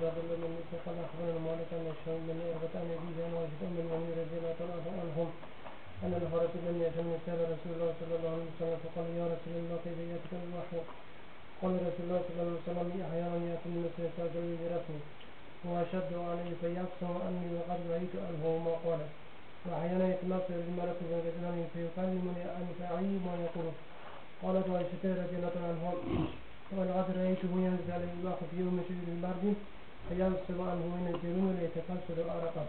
جابر رضي الله عنه قال أخبرنا مالك أن الشام بن أربعة أن أبيه عن عائشة أم المؤمنين رضي الله عنهم أن نفرت لم يشم كتاب رسول الله صلى الله عليه وسلم فقال يا رسول الله كيف يأتيك الوحي قال رسول الله صلى الله عليه وسلم أحيانا يأتي مثل ساجل برسمي وأشد عليه فيقسم أني وقد رأيت أنه ما قال وأحيانا يتمثل الملك بين فيكلمني أن فأعي ما يقول قالت عائشة رضي الله عنها والعذر يجب ينزل الله في يوم شجر البرد فينصب عنه وينزله ليتكسر أرقه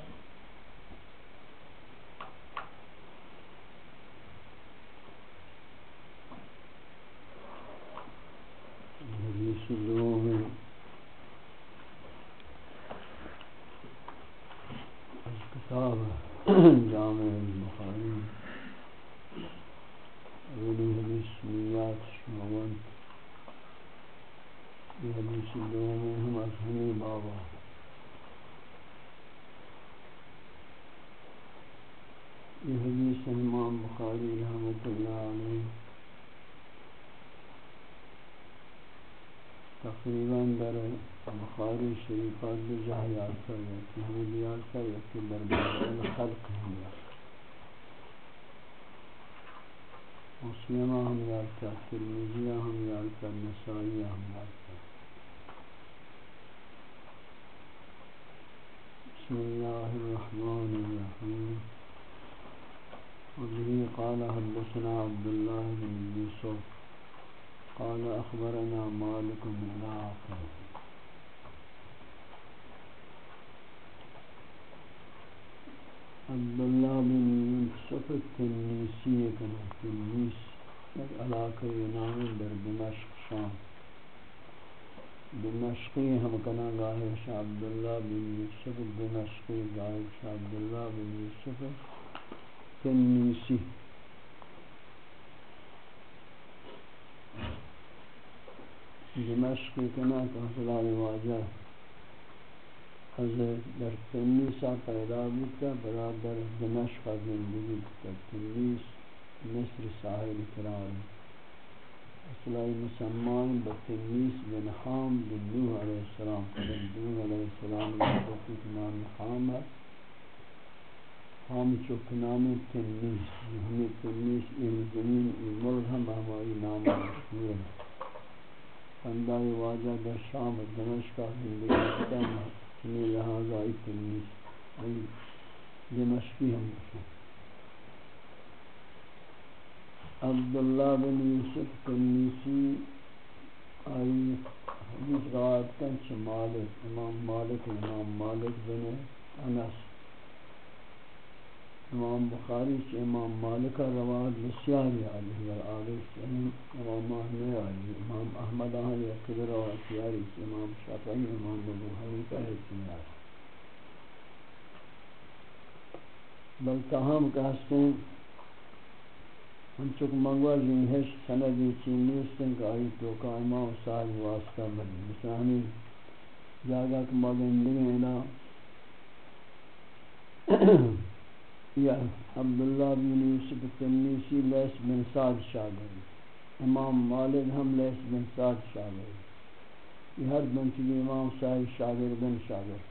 الكتاب جامع البخاري. أوله بسم في حديث بابا في حديث الإمام تقریباً در بخاری شریفات دو جہاں یاد کر گئے کہ ہمیں یاد کر کہ در بخاری خلق ہم یاد مسلمہ ہم یاد کر ترمیزیہ ہم یاد کر نسائیہ ہم یاد کر بسم اللہ الرحمن الرحیم وبه قال حدثنا عبد الله بن يوسف. قال أخبرنا مالك بن نافع عبد الله بن يوسف التنيسي كان التنيس علاقة يوناني در دمشق، شام. دمشقی ہم کنا گاہے شاہ عبداللہ بن یوسف دمشقی گاہے شاہ عبداللہ بن یوسف تنیسی دمشق کنا کہا واجہ از در تنیسا پیدا بودتا برادر دمشق زندگی در تنیس مصر ساحل قرار اصلاحی مسلمان بتنیس بن حام بن نوح علیہ السلام. بن نوح علیہ السلام توفیق نام حام ہے. حام چوک نام تنیس. ہمیں تنیس این زمین این مرد ہم ہماری نام مشہور ہے. اندائی واجہ در شام دمشقہ زندگی کرتا ہے. یعنی لہذا آئی تنیس. یعنی دمشقی ہم بشن عبداللہ بن یوسف تنیسی آئی حدیث روایت کن چھ مالک، امام مالک امام مالک بن انس۔ امام بخاری سے امام مالک روایت بسیاری آلی و آلی سے امام احمد آلی امام احمد آلی اکبر روایت سیاری سے امام شافعی، امام ابو حنیفہ سیاری بل تاہم کہتے ہیں چک منگوا جنہش سندی جی چینیستن کہ آئی تو توکا امام صاحب واسطہ بلی مثلا ہمیں جاگہ کہ مگندگی اینا یا عبداللہ بن یوسف تنیسی، لیس بن سعد شاگرد امام مالک ہم، لیس بن سعد شاگرد یہ ہر بن چلی امام صاحب شاگرد بن شاگرد۔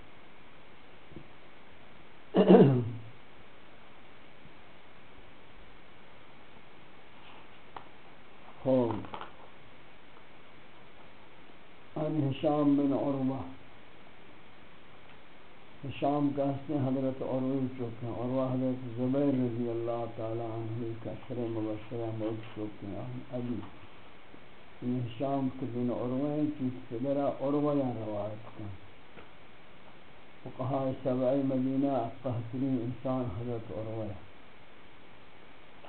خوب ان حشام بن عروہ. شام کہتے ہیں حضرت عروی چوکے ہیں. عروہ حضرت زبیر رضی اللہ تعالی عنہ کا شر مبشرہ موت چوکے ہیں. ابھی یہ شام کے دن عروہ ہیں چیز پدرہ عروہ یا روایت کا فقہاء سبعی مدینہ قہترین انسان حضرت عروہ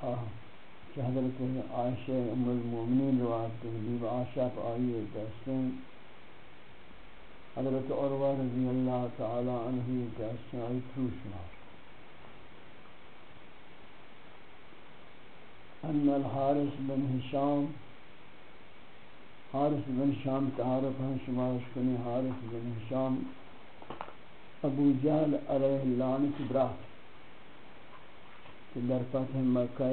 ہاں کہ حضرت عائشہ ام المومنین روایت کے لیے عائشہ کو آئیے کہتے ہیں، حضرت عروہ رضی اللہ تعالی عنہ کا سائی پروشنا ان الحارس بن حشام حارس بن شام تعارف ہیں شمارش کنی حارس بن حشام ابو جہل علیہ اللعنت برات، کہ در فتح مکہ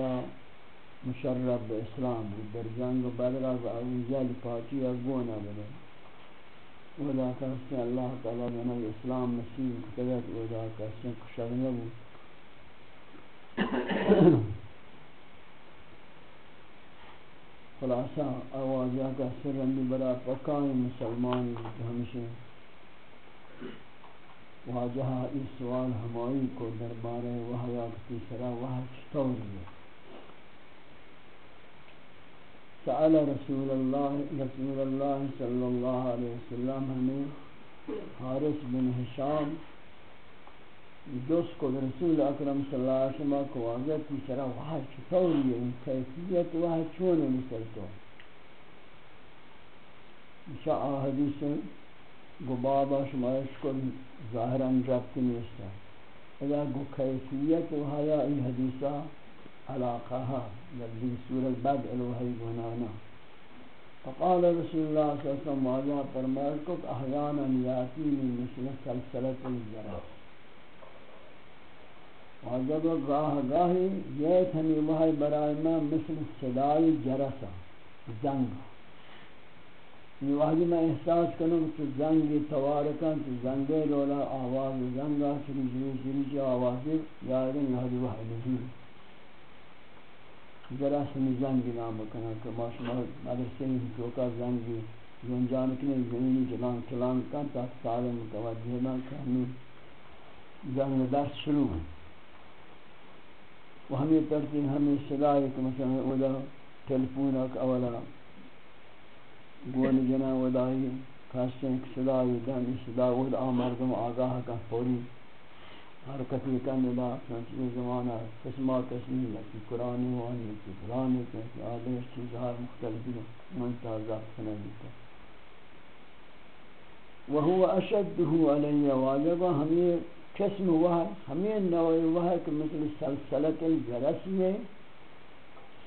مشرب اسلام در جنگ بدر از ابو جہل پاچی اگونا بدر ودا کہتے اللہ تعالی جنہ اسلام نصیب کرت ودا کہتے کشر نبو خلاصہ آوازہ کا سرندی برا پکائیں مسلمان ہمشہ واجہ اس سوال ہمائی کو دربار وحیات کی سرا وحی چطور ہے سأل رسول الله رسول الله صلى الله عليه وسلم ہمیں حارس بن حشام، دوست کو، رسول اکرم صلی اللہ علیہ وسلم کو واضح کی سرا وہاں چطوری ہے ان کیفیت وہاں چون مثل تو۔ شاء حدیث گبابا شمارش کو ظاہران ربط نیستا اذا گو کیفیت وہاں این حدیثہ علاقها الذي سورة البدء الوحي ونانا فقال رسول الله صلى الله عليه وسلم واجه فرمائكم احيانا ياتيني مثل سلسلة الجرس واجب گاہ گاہی یہ تھنی وحی برائے میں مثل صدای جرسا زنگ یہ وحی میں احساس کروں کہ زنگی توارکن تو زنگی رولا آواز زنگا چلی جلی جلی جلی آوازی یادن یہاں وحی نزول جراثیم زنگ نام کنا کہ ما شما مدرسے میں تو کا زنگ جن جان جلان کلان کا تا سالم متوجہ نہ کرنی زنگ درس شروع و ہمیں ترتیب ہمیں صدای کہ مثلا اولا تلفون اک اولا گول جنا ودائی خاصیں صدای دن صدا ود آمردم آگاہ کا فوری حرکتی کرنے لا چنانچہ یہ زمانہ قسمہ قسمی لکی قرآن وانی کی قرآن کی آدھر چیزہار مختلفی منتہ ذات سنے دیتا وہو اشدہو علی واجبہ، ہمیں قسم وحی ہمیں نوع وحی کہ مثل سلسلت الجرسی ہے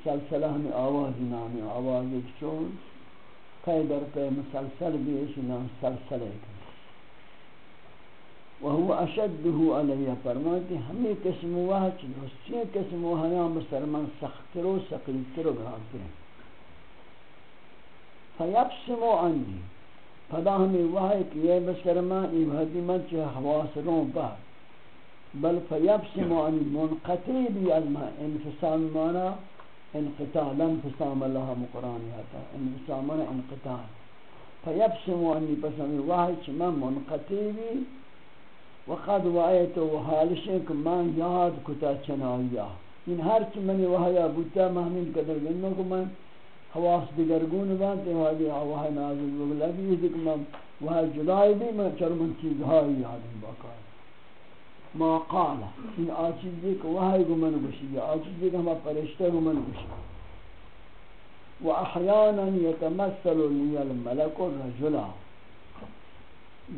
سلسلہ ہمیں آواز نامی آواز ایک چون کئی در پہ مسلسل بھی ہے نام سلسلہ ہے۔ وهو اشده عليه فرما همي كسم واحد ہوا كسم واحد حسین قسم ہوا ہے مسلمان سخت رو سقیل کرو گھانتے ہیں فیبسمو عنی. پدا مسلمان من چہ حواس رو بل فيبسمو عنی. منقطعی بھی از انفسام مانا. انقطاع. لانفسام الله مقراني هذا انفسام مانا انقطاع. فيبسمو عنی. پس ہمیں وحی چہ من. منقطعی وقد وایت و حالش کہ من یاد کتا چنایا این ہر چی منی وحیا بوتا مہمین قدر گنو کہ من حواس دیگرگون بانتے وحی وحی نازل بگلا بھی یہ کہ من وحی جدائی بھی من چرمن چیزهایی یادم باقا ما قال این آچیز دیکھ وحی گو من گوشی یا آچیز دیکھ ہما پرشتہ گو من گوشی و احیانا یتمثل لی الملک الرجلہ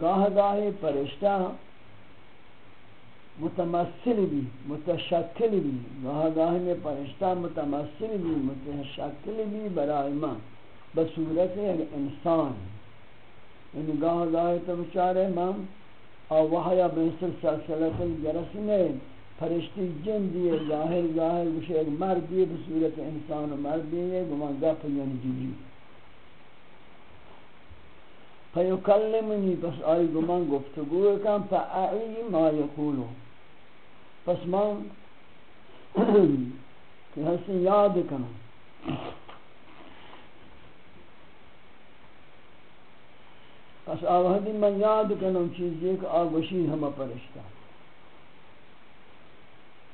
گاہ گاہ پرشتہ متمثل بھی متشکل بھی گاہ گاہ میں پرشتہ متمثل بھی متشکل بھی برائے ماں بصورت یعنی انسان. یعنی گاہ گاہ تو بچارے ماں اور وحیا بنسل سلسلت الجرس میں فرشتی جن دیئے ظاہر ظاہر بشے ایک مرد دیئے بصورت انسان و مرد دیئے گمان گپ یعنی جبری فیکلمنی، پس آئی گمان گفتگو کن فاعی ما یقولو پس من کہ ہستی یاد کنم پس آوہدی من یاد کنم چیزی کہ آگوشی ہمہ پرشتا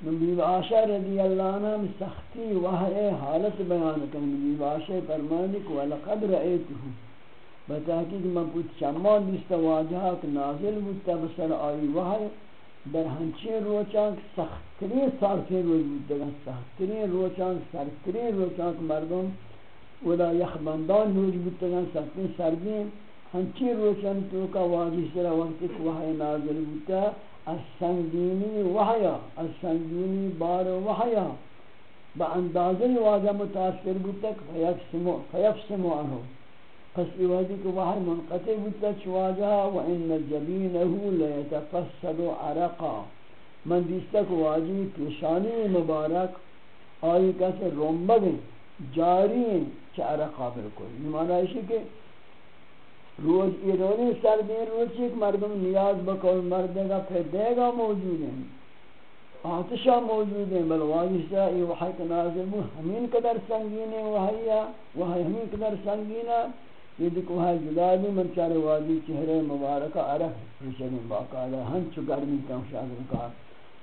نبی عاشا رضی اللہ عنہ میں سختی وحی حالت بیان کنم نبی عاشا فرمانی کہ وَلَقَدْ رَأَيْتُهُ۔ بتحقیق من پوچھ چمان دیستا واجہا کہ نازل بودتا بسر آئی وحی در ہنچین روچان سخترین سارتین روز بودگا سخترین روچان سرترین روچان که مردم ودا یخبندان روز بودگا سخترین سردین ہنچین روچان تو کا واضح سرا وقتی که وحی نازل بودتا از سنگینی وحیا از سنگینی بار وحیا با اندازه واضح متاثر بودتا که فیفسمو عنه پس ایوادی کہ وہ ہر منقطع بودتا چواجہا وَإِنَّ جَبِينَهُ لَيَتَفَسَّدُ عَرَقًا. من دیستا کہ واجی پیشانی مبارک، آئی کیسے رومبگ جاری ہیں چھ عرقا بالکل. یہ معنی ہے کہ روز ایرونی سردین روز چیک مردم نیاز بکل مردگا پیدیگا موجود ہیں. آتشا موجود ہیں. بل واجشا ای وحی کا نازل ہمین قدر سنگین ہے وحیہ وحی ہمین قدر سنگین ہے یہ دیکھ وحی جدا دی من چارے واجی چہرے مبارکہ عرف رشد باقاعدہ ہن چو گرمی کم شاگر کار۔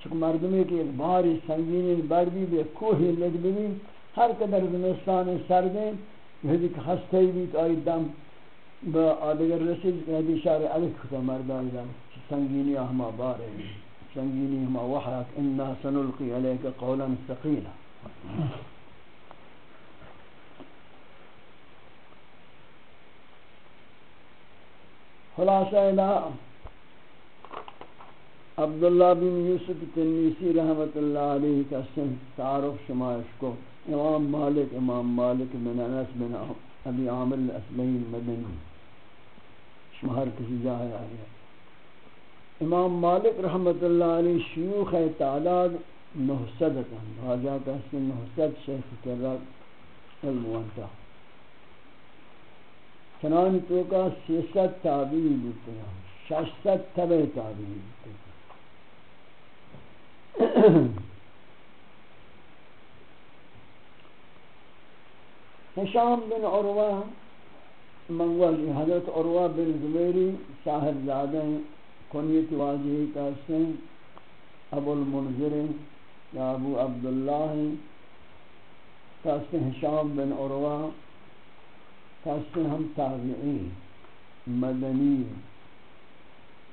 چک مردمی کے باری سنگین بردی بے کوہی لگ بھی ہر قدر زمستان سردیں یہ دیکھ ہستے بھی تو آئی دم۔ با آدگر رسید کہ حدیث شعر علیک کتا مردان دم۔ سنگینی احما بارے۔ سنگینی احما وحیات انا سنلقی علیک قولا ثقیلا۔ خلاصہ الہ عبداللہ بن یوسف تنیسی رحمت اللہ علیہ کا سن تعارف شمائش کو امام مالک امام مالک بن انس بن ابی عامر الاسلحی المدنی شمہر کسی جائے آئے امام مالک رحمت اللہ علیہ شیوخ تعداد نحسدتا راجہ کا اسم نحسد شیخ کرد الموانتا چنان تو کا سیست تابعی بودتے ہیں ششست تبع تابعی بودتے ہیں۔ حشام بن عروہ منگوال جی، حضرت عروہ بن زبیری صاحب زادہ کنیت واجہی کا سن ابو المنظر یا ابو عبداللہ کا حشام بن عروہ کا سن ہم تابعی مدنی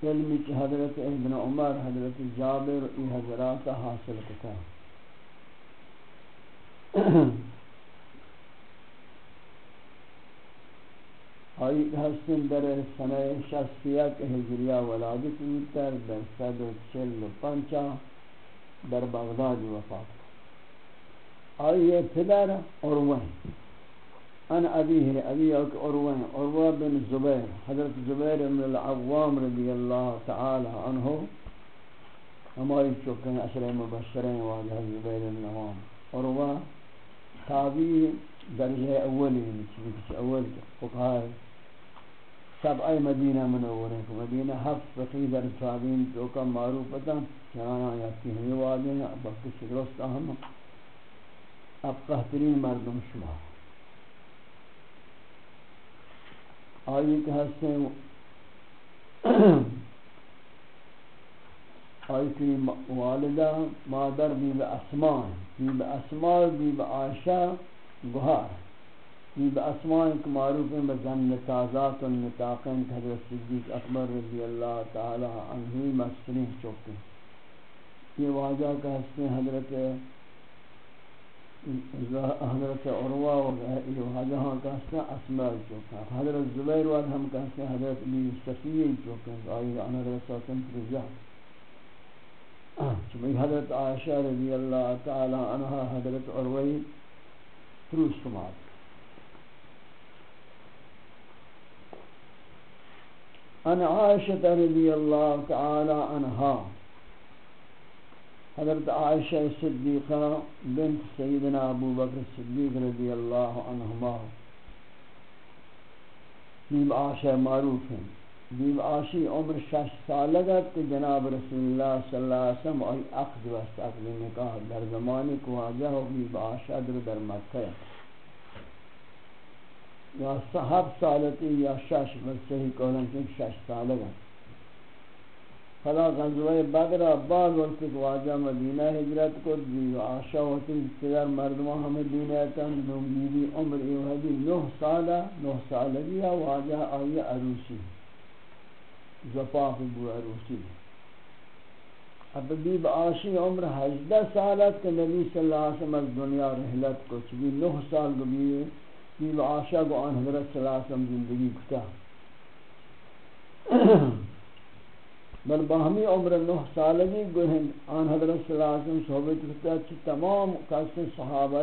علمی کی حضرت ابن عمر، حضرت جابر ای حضرات حاصل کتا آئی حسن در سنہ شخصیہ کے ہجریہ ولادت متر در صد و چل و پنچا در بغداد وفات۔ آئی یہ پدر عروہ ان ابی ہے ابی ایک عروہ عروہ بن زبیر حضرت زبیر بن العوام رضی اللہ تعالی عنہ ہماری چکن عشر مبشرین واجہ زبیر بن العوام. عروہ تابعی درجہ اولی چیز اول فقہا سبع مدینہ منورہ کو مدینہ ہفت فقی در تابعین تو کا معروف پتہ چنانا یاتی ہیں واجہ ہیں اب کچھ درست اہم اب قہترین مردم شما. آئی کہ ہستے آئی کہ والدہ، مادر بی اسماء بی اسماء بی عائشہ گہار یہ باسماء کے معروف ہیں بزن نتازات و نتاقین حضرت صدیق اکبر رضی اللہ تعالی عنہ مسلم چوکتے یہ واجہ کا حسن حضرت حضرت عروہ وغیرہ ہاں کہتا ہے أسماء چوکا حضرت زبیر واد ہم کہتا ہے حضرت علی صفیہ چوکا آئی آنا رسا تنفرزا چبی حضرت عائشہ رضی اللہ تعالی عنہ حضرت عروی تروس سمات عن عائشة رضي الله تعالى عنها حضرت عائشہ صدیقہ بنت سیدنا ابو بکر صدیق رضی اللہ عنہما بیب عائشہ معروف ہیں۔ بیب عائشی عمر شش سالگت کہ جناب رسول اللہ صلی اللہ علیہ وسلم اور اخذ وست اقلی نکاح در زمانی کو واجہ و بیب عائشہ در در مکہ یا صحب سالتی یا شش بل صحیح قولن کہ شش سالگا فلا غزوہ بدر بعد وقت واجہ مدینہ ہجرت کو دی و آشا ہوتی قدر مردمہ ہمیں دینیتا نو بیوی عمر ایوہدی نو سالہ نو سالگی یا واجہ آئی عروسی. زفاف بو عروسی. اب بیب آشی عمر حجدہ سالت کہ نبی صلی اللہ علیہ وسلم دنیا رحلت کو چبی نو سال گبیئے بیب آشا کو آن حضرت صلی اللہ علیہ وسلم زندگی کتا. بل باہمی عمر نو سالگی گوہن آن حضرت صلی اللہ علیہ وسلم صحبت کتا چھ تمام قسم صحابہ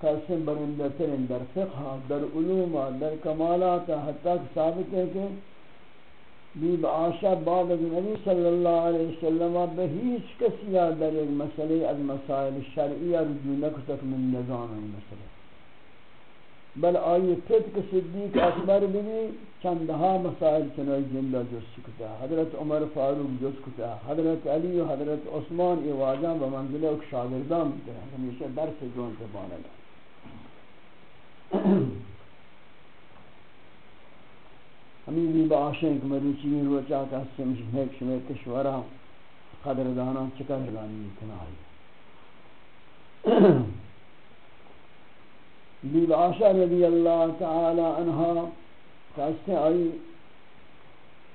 قسم برندترین در فقہ، در علوم، در کمالات حتی ثابت ہے کہ بیب آشا بعد از نبی صلی اللہ علیہ وسلم بہیچ کسی در ایک مسئلے از مسائل شرعی رجوع نکتک من نظام مسئلے بل آئی فتق صدیق اکبر بھی چندہا مسائل چنائی زندہ جس کتا حضرت عمر فاروق جس کتا حضرت علی و حضرت عثمان یہ واجہ بمنزل ایک شاگردان کریں ہمیشہ درس جون سے بانا گا ہمیں بھی باشیں کہ مروچی میں روچا کا سمجھ میک شمیت کشورہ قدر دانا چکر لانی کنائی بیب عاشا رضی اللہ تعالی عنہ کہتے آئی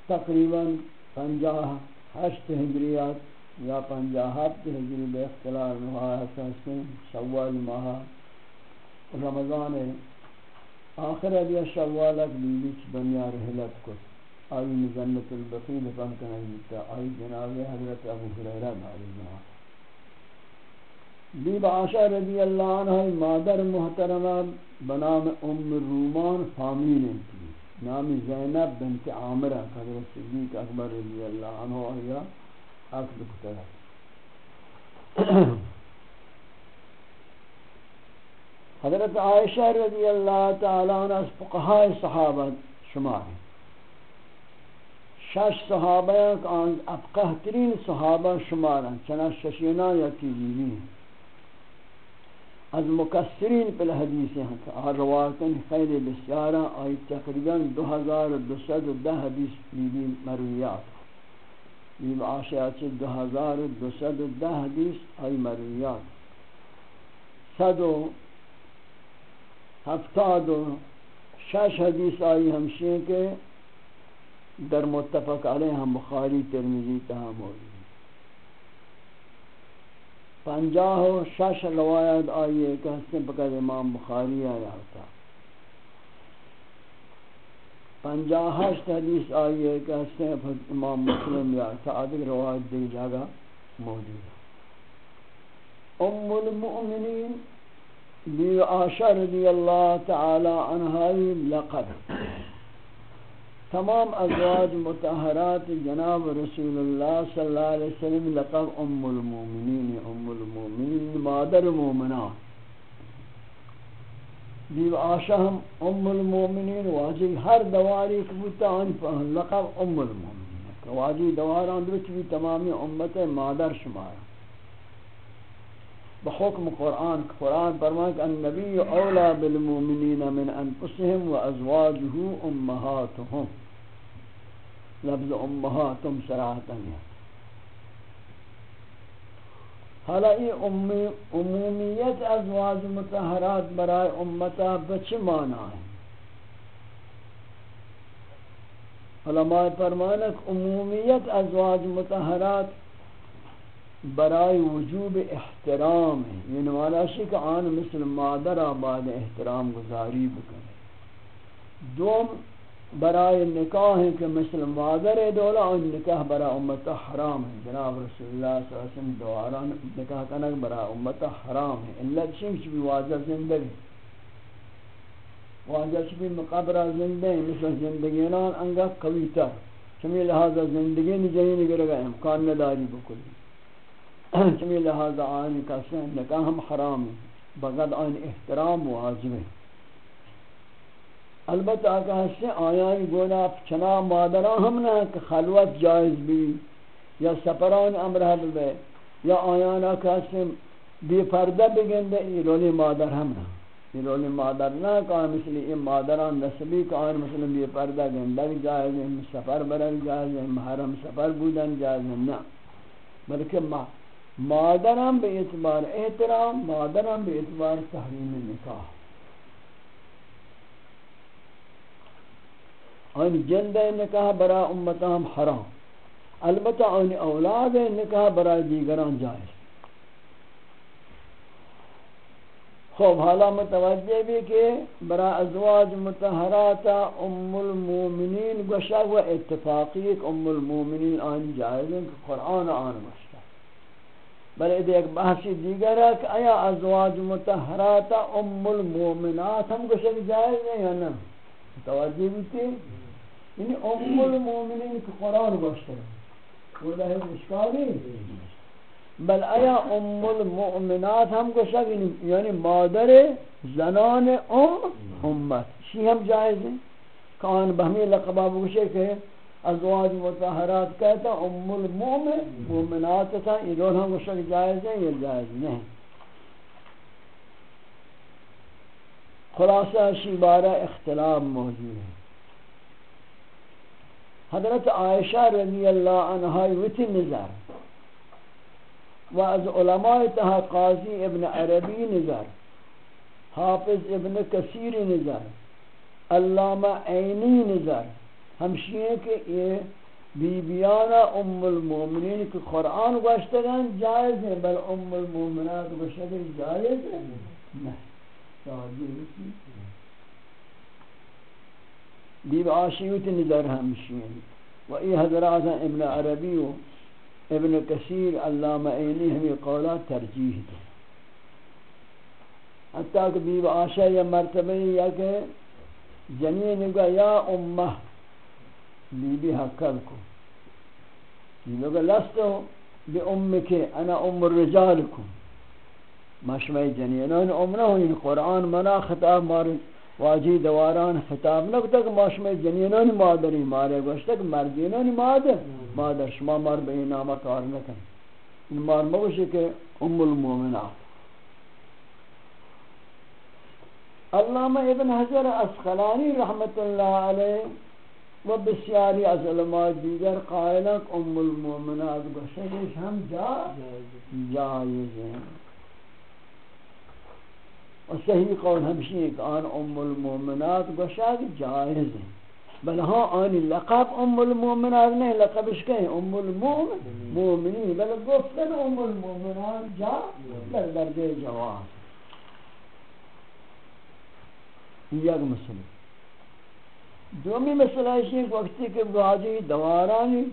تقریباً پنجاہ ہشت ہجریات یا پنجاہ ہفت ہجری بے اختلاف روایت کہتے شوال ماہ رمضان آخر ابھی شوالک بیبیچ دنیا رحلت کو آئی مزنت البقید پہنکنے گیتا آئی جناب حضرت ابو حریرہ بھائی جناب بی عاشا رضی اللہ عنہ مادر محترمہ بنام ام رومان فامیل تھی نام زینب بنت عامرہ حضرت صدیق اکبر رضی اللہ عنہ آیا، عقد کتر حضرت عائشہ رضی اللہ تعالی عنہ از فقہاء صحابہ شمار ہیں۔ شش صحابہ افقہ ترین صحابہ شمار ہیں چنہ ششینا یا تیجیوی ہیں۔ از مکسرین پل حدیث ہیں کہ روایتن بسیارہ آئی تقریباً دو ہزار دو سد دہ حدیث بیبی مرویات. بیب آشیات سے دو ہزار دو سد دہ حدیث آئی مرویات. سد و ہفتاد و شش حدیث آئی ہمشی کے، در متفق علیہ ہم بخاری ترمیزی تہا موجود پنجاہ و شش روایت آئیے کہ حسن پکر امام بخاری آیا ہوتا۔ پنجاہ ہشت حدیث آئیے کہ حسن امام مسلم یا سعادق روایت دی جگہ موجود ام المؤمنین بی عاشر رضی اللہ تعالی عنہائی لقب۔ تمام ازواج متحرات جناب رسول اللہ صلی اللہ علیہ وسلم لقب ام المومنین ام المومنین، مادر مومنان دیو آشا ہم ام المومنین، واجی ہر دواری کبوتا آن فہن لقب ام المومنین۔ واجی دواران درچ بھی تمامی امت مادر شمارا بحکم قرآن قرآن فرمائے کہ النبی اولا بالمومنین من انفسهم و ازواجه امہاتهم لفظ امہاتم سراحتا ہے۔ حالا یہ عمومیت ازواج متحرات برای امتا بچ مانا ہے؟ علماء فرمانک عمومیت ازواج متحرات برای وجوب احترام ہے۔ یہ نوالا کہ آن مثل مادر آباد احترام گزاری بکنے دوم برای نکاح ہے کہ مثل مادر دولا ان نکاح برا امت حرام ہے۔ جناب رسول اللہ صلی اللہ علیہ وسلم دوارا نکاح کنک برا امت حرام ہے۔ اللہ چنچ بھی واضح زندگی واضح چبی مقابرہ زندگی مثل زندگینان انگا قویتا چمی لہذا زندگی نجائی نگر گا امکان نداری بکلی چمی لہذا آئین کسی نکاح ہم حرام ہے۔ بغد آئین احترام واجب ہے۔ البتہ اگر سے آیان گونا چنا مادران ہم نہ کہ خلوت جائز بھی، یا سپران امرہ بے، یا آیان اگر سے بی پردہ بگندے یہ رولی مادر ہم نہ یہ رولی مادر نہ کہا مثل یہ مادران نسبی کہ آن مثل بی پردہ گندر جائز ہے سفر برک جائز ہے محرم سفر بودن جائز ہے نہ۔ بلکہ مادران بے اعتبار احترام، مادران بے اعتبار تحریم نکاح۔ ان جلد نکاح برا امتام حرام۔ البتہ ان اولاد نکاح برا دیگران جائز۔ خوب، حالا متوجہ بھی کہ برا ازواج متحرات ام المومنین گوشا و اتفاقی ام المومنین آن جائز ہیں کہ قرآن آن گوشتا بلے ایک بحثی دیگر ہے کہ آیا ازواج متحرات ام المومنات ہم گوشا جائز ہیں یا نا متوجہ بھی تھی۔ یعنی ام المؤمنین که قرآن باشتر و ده اشکالی بل ایا ام المؤمنات ہم کو شک یعنی-, یعنی مادر زنان ام امت. شی ہم جائز ہیں کان بہمی لقبہ بوشے کہ ازواج متحرات کہتا ام المؤمن مومنات تھا یہ دون ہم شک جائز ہیں یہ جائز نہیں خلاصہ شیبارہ اختلاف موجود ہے حضرت عائشہ رضی اللہ عنہ وتی نظر و از علماء تہا قاضی ابن عربی نظر، حافظ ابن کثیر نظر، علامہ عینی نظر۔ ہمشیے کہ یہ بی بیانا ام المومنین کی قرآن گوشتگان جائز ہیں، بل ام المومنات گوشتگان جائز ہیں۔ نہیں بی باشیوت نظر ہمشیے و ای حضرات ابن عربی و ابن کثیر علامہ عینی ہمیں قولا ترجیح دے. حتیٰ کہ بیب آشا یا مرتبہ یا کہ جنین گا یا امہ بی بی حقل کو. یہ لوگ لستو بی ام کے انا ام الرجال کو. مشمع جنینان امنہ ہوئی یعنی قرآن منا خطاب مارن واجی دواران خطاب نہ کہ ماشم جنینان مادری مارے گوشت کہ مردینان مادر مادر شما مار بے نام کار نہ کن ان مار موش کہ ام المومنات علامہ ابن حجر اسقلانی رحمت اللہ علیہ و بسیاری از علماء دیگر قائلک ام المومنات گوشت ہم جا جائز ہیں. اور صحیح قول ہمشی ہے کہ آن ام المومنات گوشاد جائز ہیں بل ہاں آنی لقب ام المومنات نہیں لقبش کہیں ام المومنین بل گفتن ام المومنات جا در درجہ جواز۔ یک مسئلہ۔ دومی مسئلہ ہے کہ وقتی کہ واجی دوارانی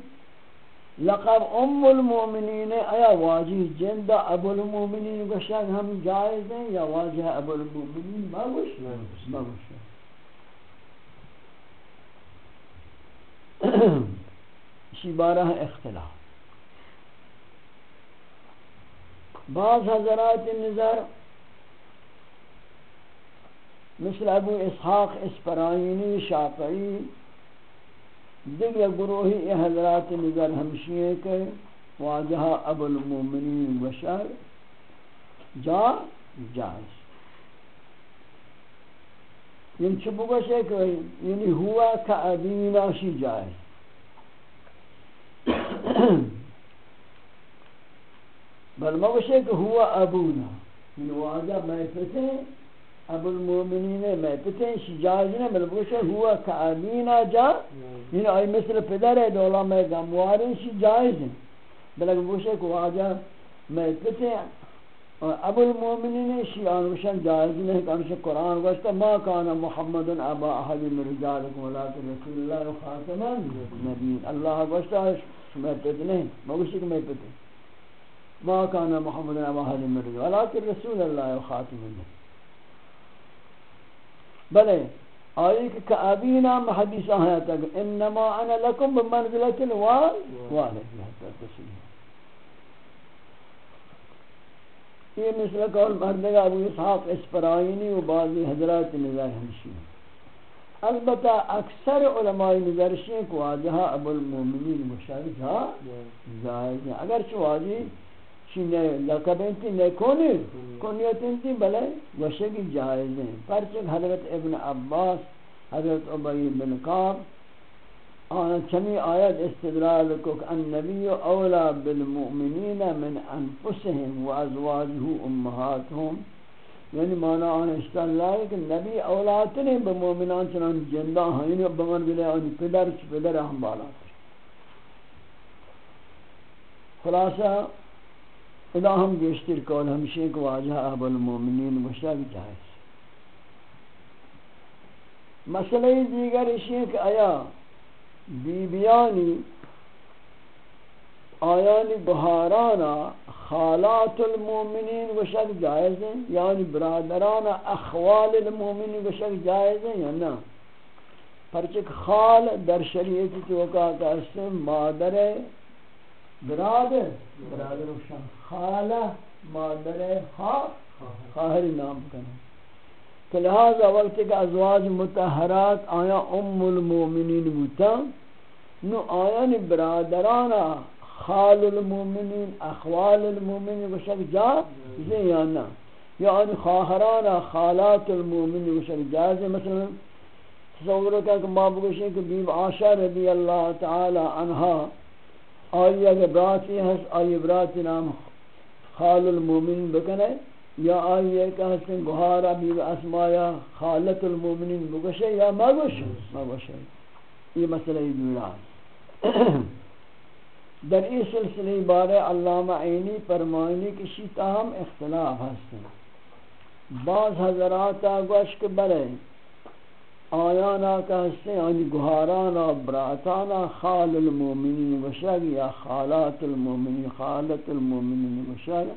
لقب ام المؤمنین، ایا واجی جند ابو المؤمنین گشن ہم جائز ہیں یا واجہ ابو المؤمنین؟ مگوش مگوش اسی بارہ اختلاف۔ بعض حضرات نظر مثل ابو اسحاق اسپرائینی، شافعی دیگر گروہی یہ حضرات نظر ہمشیے کے واجہ ابو المومنین بشر جا جائز۔ یعنی چھپو گوشے کہ یعنی ہوا کا ابینا شی جائز۔ بل مگوشے کہ ہوا ابونا یعنی واجہ میں فتح ابو المؤمنین میں پتیں شجاز نے بلکہ ہوا کامینا جا یعنی ای مثل پدر دولا میں گموارن شجاز ہیں بلکہ وہ کو آجا میں پتیں ابو المؤمنین شیعان وشن جائز نہیں کہ انشاء قرآن گوشتا ما کان محمد ابا احد من رجالکم ولیکن رسول اللہ خاتم نبی اللہ گوشتا میں پتیں نہیں مگوشتی کہ میں پتیں ما کان محمد ابا احد من رجالکم ولیکن رسول اللہ خاتم نبی بلے آئی کہ کعبینا محدیث آیا تک انما انا لکم بمنزلت الوال والد یہ مثل قول مردگا ابو اسحاق اسپرائینی و بعضی حضرات نظر ہمشی البتہ اکثر علماء نظرشیں کو آجہا ابو المومنین مشارک ہاں زائد ہیں اگرچہ واجی شینے لقبیں تھی نیکونی کونیتیں تھی بلے وشگی جائز ہیں پرچک حضرت ابن عباس حضرت عبی بن قاب آنا چمی آیت استدلال کو کہ النبی اولا بالمؤمنین من انفسهم و ازواجه امهاتهم یعنی مانا آن اشتاللہ ہے کہ نبی اولاد نہیں بمومنان چنان جندہ ہیں بمن بلے آنی پدر چھ پدر ہم بالا خلاصہ ادا ہم گوشتر کول ہمشہ کو واجہ اب المومنین مشرک جائز مسئلہ دیگر اشیاء کہ آیا بی بیانی آیانی بہارانا خالات المومنین وشک جائز ہیں یعنی برادرانا اخوال المومنین وشک جائز ہیں یا نا پرچک خال در شریعت تو کہا کہ اس مادر برادر برادر روشن خالہ مادر خواہ خواہر. نام کریں۔ کہ لہذا وقت کہ ازواج متحرات آیا ام المومنین بوتا نو آیا نی برادرانا خال المومنین اخوال المومنین وشک جا زی یا آنی خواہرانا خالات المومنین وشک جا زی مثلا تصور کا کہ ما بگوشیں کہ بیب عاشا رضی اللہ تعالی عنہ آئی اگر براتی ہست آئی براتی نام خال المومنین بکنے یا آئیے کہ حسن گوھارا بیو اسمایا خالت المومنین بگشے یا مگوشے مگوشے یہ مسئلہ دوران در این سلسلے بارے علامہ عینی فرمائنی کی شیطہ ہم اختلاف ہستیں بعض حضرات گوش کے بلے آیانا کا ہستیں آنی گوھارانا براتانا، خال المومنین وشگ یا خالات المومنین خالت المومنین وشگ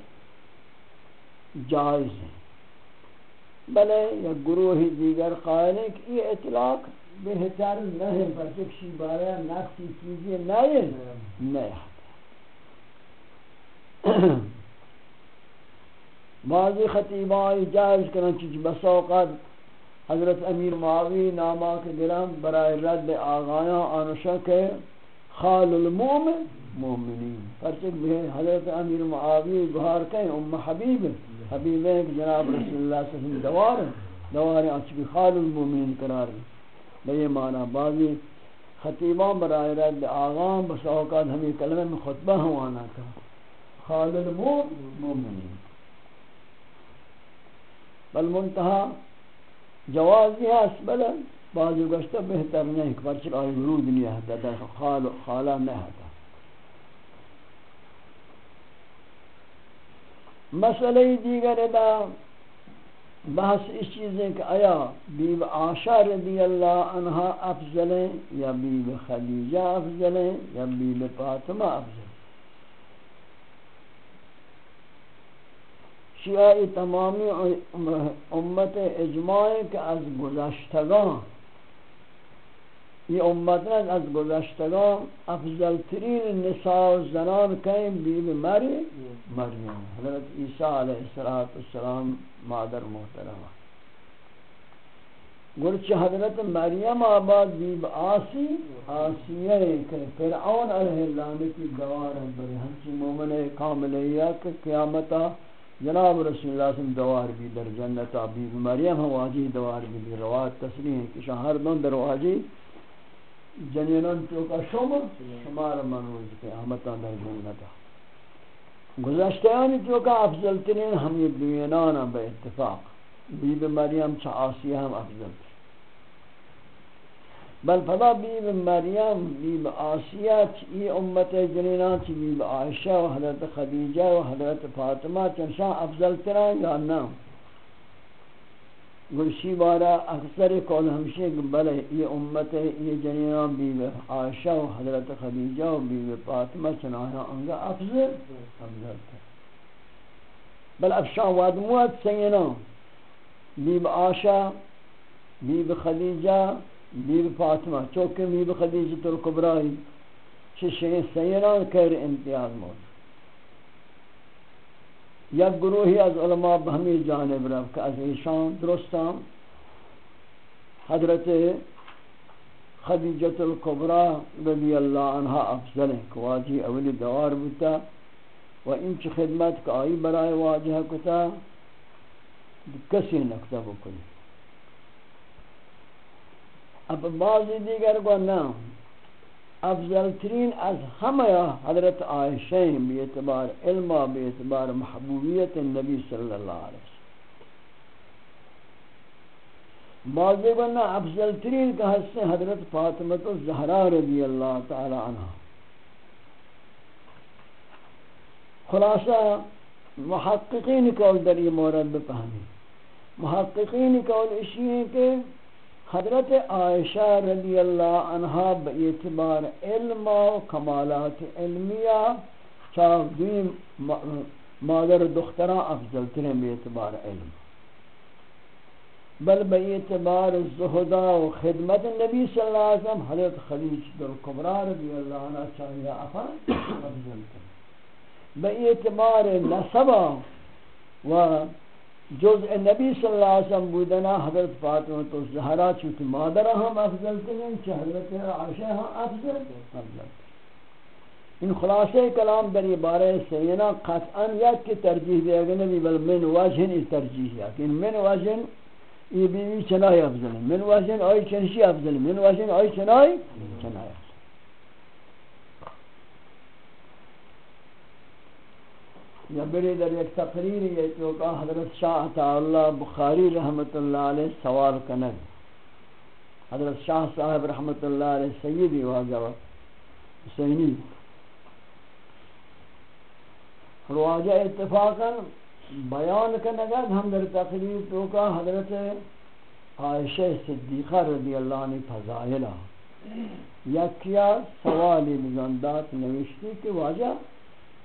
جائز ہے۔ بلے، یا گروہ دیگر قائل ہیں کہ یہ اطلاق بہتر نہیں پر چکشی بارے نفسی چیزیں نہیں نہیں بعضی خطیبائی جائز کرنا چیز بس حضرت امیر معاوی نامہ کے گرام برائے رد آغایاں آنشا کے خال المومن مومنین۔ پرچک بھی حضرت امیر معاوی گہار کہیں ام حبیب حبیب ہے کہ جناب رسول اللہ صلی اللہ علیہ وسلم دوار ہے دوار ہے اچھی خال المومنین قرار ہے بے معنی بعضی خطیبان برائے رد آغام بس اوقات ہمیں کلمہ میں خطبہ ہوانا تھا۔ خال المومنین۔ بل منتہا جوازی ہے اس بلے بعضی گشتہ بہتر نہیں کہ پرچک آئی ورود نہیں ہے در خال خالہ نہیں ہے مسئلہ دیگر ادا بحث اس چیزیں کہ آیا بیب عاشا رضی اللہ عنہ افضل ہیں، یا بیب خدیجہ افضل ہیں، یا بیب فاطمہ افضل شیعہ تمامی امت اجماع کہ از گزشتگان یہ امت نے از گزشتگان افضل ترین نساء و زنان کہیں بیب مری، مریم. حضرت عیسیٰ علیہ السلام مادر محترمہ گرچہ حضرت مریم آباد بیب آسی آسیہ کہ فرعون علیہ اللعنتی دوار ہے بری ہنچی مومن کاملیہ کہ قیامتا جناب رسول اللہ صلی اللہ علیہ وسلم دوار بھی در جنت ابی مریم ہم واجی دوار بھی روایت تصریح ہے کہ ہر دن دروازے واجی جنینان تو کا شما شمار منوز قیامتا در جنتا گزشتیانی تو کا افضل ترین، ہم یہ دنیا دوینانا بے اتفاق۔ بی بی مریم چا آسیہ ہم افضل۔ بل فضا بی بی مریم بی بی آسیہ، چی امت جنینان چی بی بی عائشہ و حضرت خدیجہ و حضرت فاطمہ چنشان افضل ترین یا نام گلشی بارا اکثر کول ہمشے بلے یہ امت یہ جنیان بی عائشہ و حضرت خدیجہ و بی بی فاطمہ چنایا انگا افضل. افضل تھا بل افشان وادموات سینا be be Aisha be Khadija be be Fatima چوکے بی بی خدیجہ تر کبرائی چھ سینا کر امتیاز موجود یک گروہی از علماء بہمی جانب رب کہ از ایشان درستان حضرت خدیجت القبرہ رضی اللہ عنہ افضل ہیں کہ واجی اولی دوار بتا و انچ خدمت کا آئی برائے واجہ کتا، کسی نکتہ بکنی اب بعضی دیگر کو نام افضل ترین از همه حضرت عائشہ بی اعتبار علم و بی اعتبار محبوبیت نبی صلی اللہ علیہ وسلم۔ بعضی کو بنا افضل ترین کا حصہ حضرت فاطمت الزہرا رضی اللہ تعالی عنہ۔ خلاصہ، محققین کول در یہ مورد بفہمی محققین کول اشی ہیں کہ حضرت عائشہ رضی اللہ عنہ باعتبار علم و کمالات علمیہ چاہدین مادر دختران افضل ترین باعتبار علم. بل بے اعتبار زہدہ و خدمت نبی صلی اللہ علیہ وسلم حضرت خلیج در رضی اللہ عنہ چاہیے افضل کریں بے اعتبار نصبہ و جزء نبی صلی اللہ علیہ وسلم بودنا حضرت فاطمہ تو زہرا چوتی مادرہ ہم افضل کریں چہ حضرت عائشہ ہم افضل افضل ان خلاصے کلام در یہ بارے سینا قطعا یک کی ترجیح دے گا نبی بل من وجہن اس ترجیح ہے کہ من وجہن یہ بیوی چنائی افضل ہے، من وجہن آئی چنشی افضل ہے، من وجہن آئی چنائی چنائی افضل یا بری در یک تقریر یہ تو کہ حضرت شاہ تعالی بخاری رحمت اللہ علیہ سوال کنگ. حضرت شاہ صاحب رحمت اللہ علیہ سیدی واجہ حسینی. رواجہ اتفاقا بیان کنگا ہم در تقریر تو کہ حضرت عائشہ صدیقہ رضی اللہ عنہ فضائلہ. یا کیا سوالی بزندات نوشتی کہ واجہ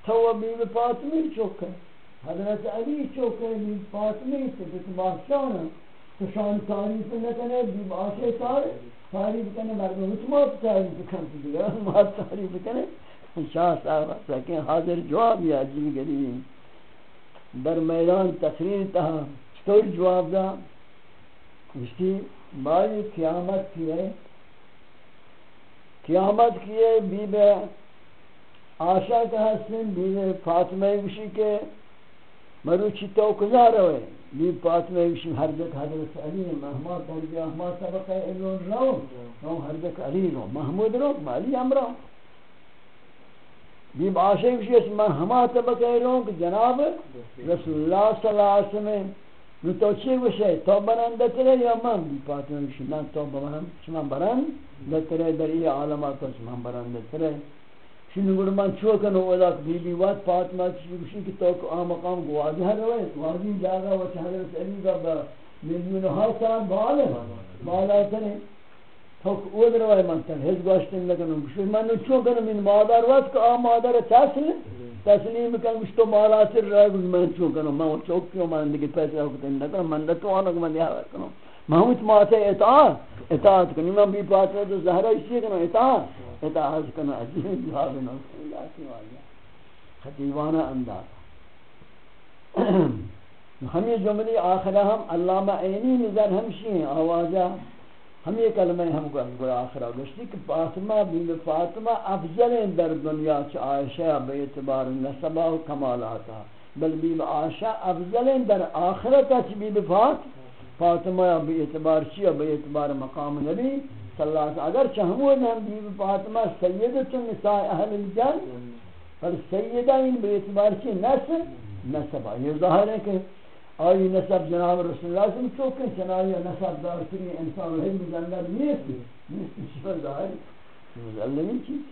تو بی فاطمی چوک حضرت علی چوک بی فاطمی سے بادشاہ تو شان تعریف نہ کرے بی باشے تعریف. تعریف کرنے مردم حکمت تعریف کرنے دیگر ما تعریف کرنے شاہ صاحب سکیں حاضر جواب یا عجیب گری در میدان تقریر تہا چطور جواب دا اسی بائی قیامت کیے قیامت کیے بی بے آشا کا حسن بیوی فاطمہ وشی کے مروچی تو کجا روئے۔ بی فاطمہ وشی ہر جک حضرت علی محمد درجہ احمد سبق علون رو۔ رو ہر جک Ali row, Mahmood row Ali Amr be آشا وشی اس من ہما سبق علون کہ جناب رسول اللہ صلی اللہ علیہ وسلم نو تو چی وشی تو برندت رہے یا من؟ بی فاطمہ وشی من تو برندت رہے برندت رہے در ای عالمات اس من برندت رہے شنو گڑ من چوکن و ودا بی بی وات فاطمہ چیشی کی تو آ مقام گواجی ہے روئے گواجی جاگا و حضرت علی کا با میلیون ہر سال بالا بالا تنے تو اود روئے من تن ہز گوشتن لگن شو من چوکن من مادر وات کا آ مادر تسلیم تسلیم کن گشتو مالا سر رائے من چوکن من چوک کیوں من دیگه پیسے ہوکتن لگن من تو آنک من دیہا کنم محمود ماتے اطاعت اطاعت کنی من بی پاتر تو زہرہ اسی کنو اطاعت اطاعت کنا عجیب جواب نوکر اللہ کی واجہ خطیبانہ انداز. ہم یہ جملی آخرہ ہم علامہ عینی نظر ہمشی ہیں آوازہ ہم یہ کلمہ ہم کو انگو آخرہ گشتی کہ فاطمہ بین فاطمہ افضل ہیں در دنیا چ عائشہ بے اعتبار نسبہ و کمالاتا. بل بین عائشہ افضل ہیں در آخرت چ بین فاطمہ بے اعتبار چیہ بے اعتبار مقام نبی. صلی اللہ علیہ وسلم، اگر چاہمون ہم بیو فاطمہ سیدت نساء اہل الجن پر سیدہ ان بے اعتبار کی نسب نسب یہ ظاہر ہے کہ آئی نسب جناب رسول اللہ صلی اللہ علیہ وسلم چوکن چنائی نسب دار دارتری انسان رہی مزندر نیست نیست شفا ظاہر مزلمی چیز۔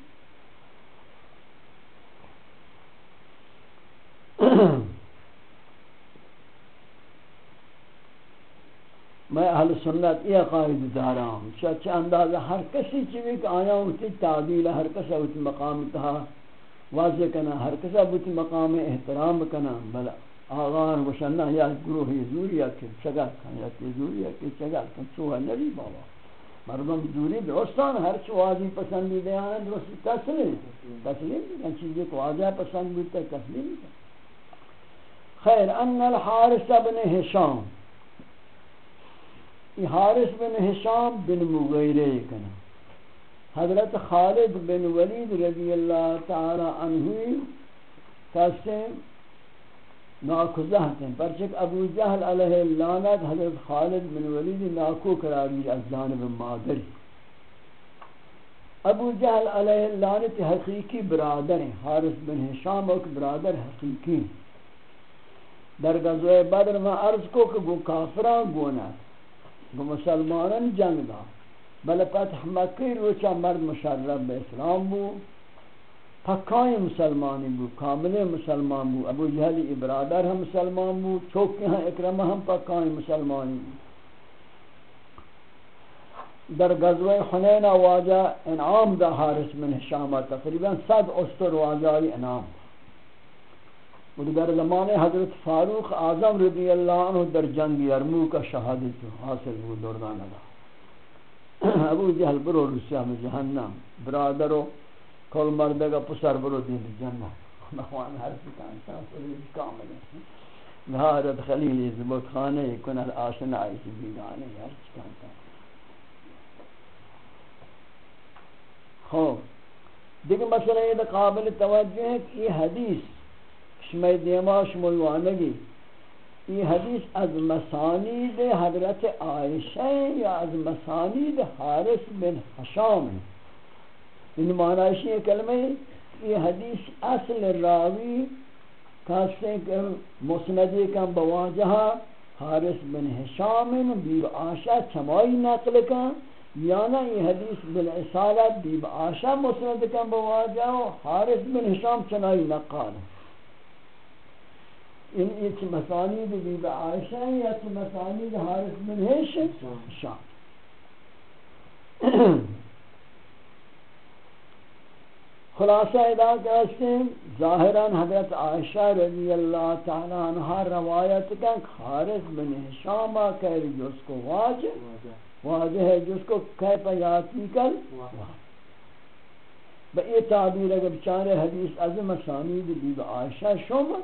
میں اہل سنت یہ قائد دارا ہوں۔ چاچہ اندازہ ہر کسی چیوی کہ آیا ہوتی تعدیل ہر کسا ہوتی مقام تہا واضح کنا ہر کسا ہوتی مقام احترام کنا بلا آغان وشنہ یا گروہی زوری یا کہ چگا کن، یا کہ زوری یا کہ چگا کن چوہ نبی بابا۔ مردم زوری درستان ہر چو واضح پسندی دے آنا درست تسلیم تسلیم ان چیزی کو واضح پسند بودتا تسلیم خیر، ان الحارس ابن حشام حارث بن حشام بن مغیرے کنا۔ حضرت خالد بن ولید رضی اللہ تعالی عنہ کسے ناکوزہ ہیں پرچک ابو جہل علیہ اللعنت حضرت خالد بن ولید ناکو قراری از جانب مادری۔ ابو جہل علیہ اللعنت حقیقی برادر ہیں۔ حارث بن حشام ایک برادر حقیقی در غزوہ بدر میں عرض کو کہ وہ کافران گونا گو مسلمانان جنگ دا. بل فتح مکی روچا مرد مشرب به اسلام بو پکای مسلمانی بو، کامل مسلمان بو، ابو جہلی ابرادر ہم مسلمان بو چوکی ہاں اکرمہ ہم پکای مسلمانی بو۔ در غزوہ حنین واجہ انعام دا حارس من حشامہ، تقریباً صد استر واجہ انعام۔ در زمان حضرت فاروق اعظم رضی اللہ عنہ در جنگ یرمو کا شہادت حاصل بود دردان لگا ابو جہل برو رسیا میں جہنم، برادر و کل مردگا پسر برو دین جنت نحوان ہر سکان شان سلیج کامل ہے نهارت خلیل زبط خانه کند آشنائی سی بیگانه ہر سکان شان خوب دیکھ مسئلہ یہ قابل توجہ ہے کہ یہ حدیث شمی دیما شمولوانگی یہ حدیث از مسانید حضرت عائشہ یا از مسانید حارث بن حشام. ان معنی ہے کلمہ یہ حدیث اصل راوی کاسے کہ مسندی کا بواجہ حارث بن حشام بیو آشا چمائی نقل کا. یا یہ حدیث بن اصالت بیو آشا مسند کا بواجہ حارث بن حشام چنائی نقل ان ایک مسانید بی با عائشہ یا چھ مسانید حارث بن حیش شام خلاصہ ادا کرتے ہیں، ظاہراً حضرت عائشہ رضی اللہ تعالی عنہ روایت کا حارث بن حشامہ کہہ رہی جو کو واجہ واجہ ہے جو اس کو کہہ پیاتی کر، واجہ۔ با یہ تعبیر اگر بچارے حدیث از مسانید دید عائشہ شما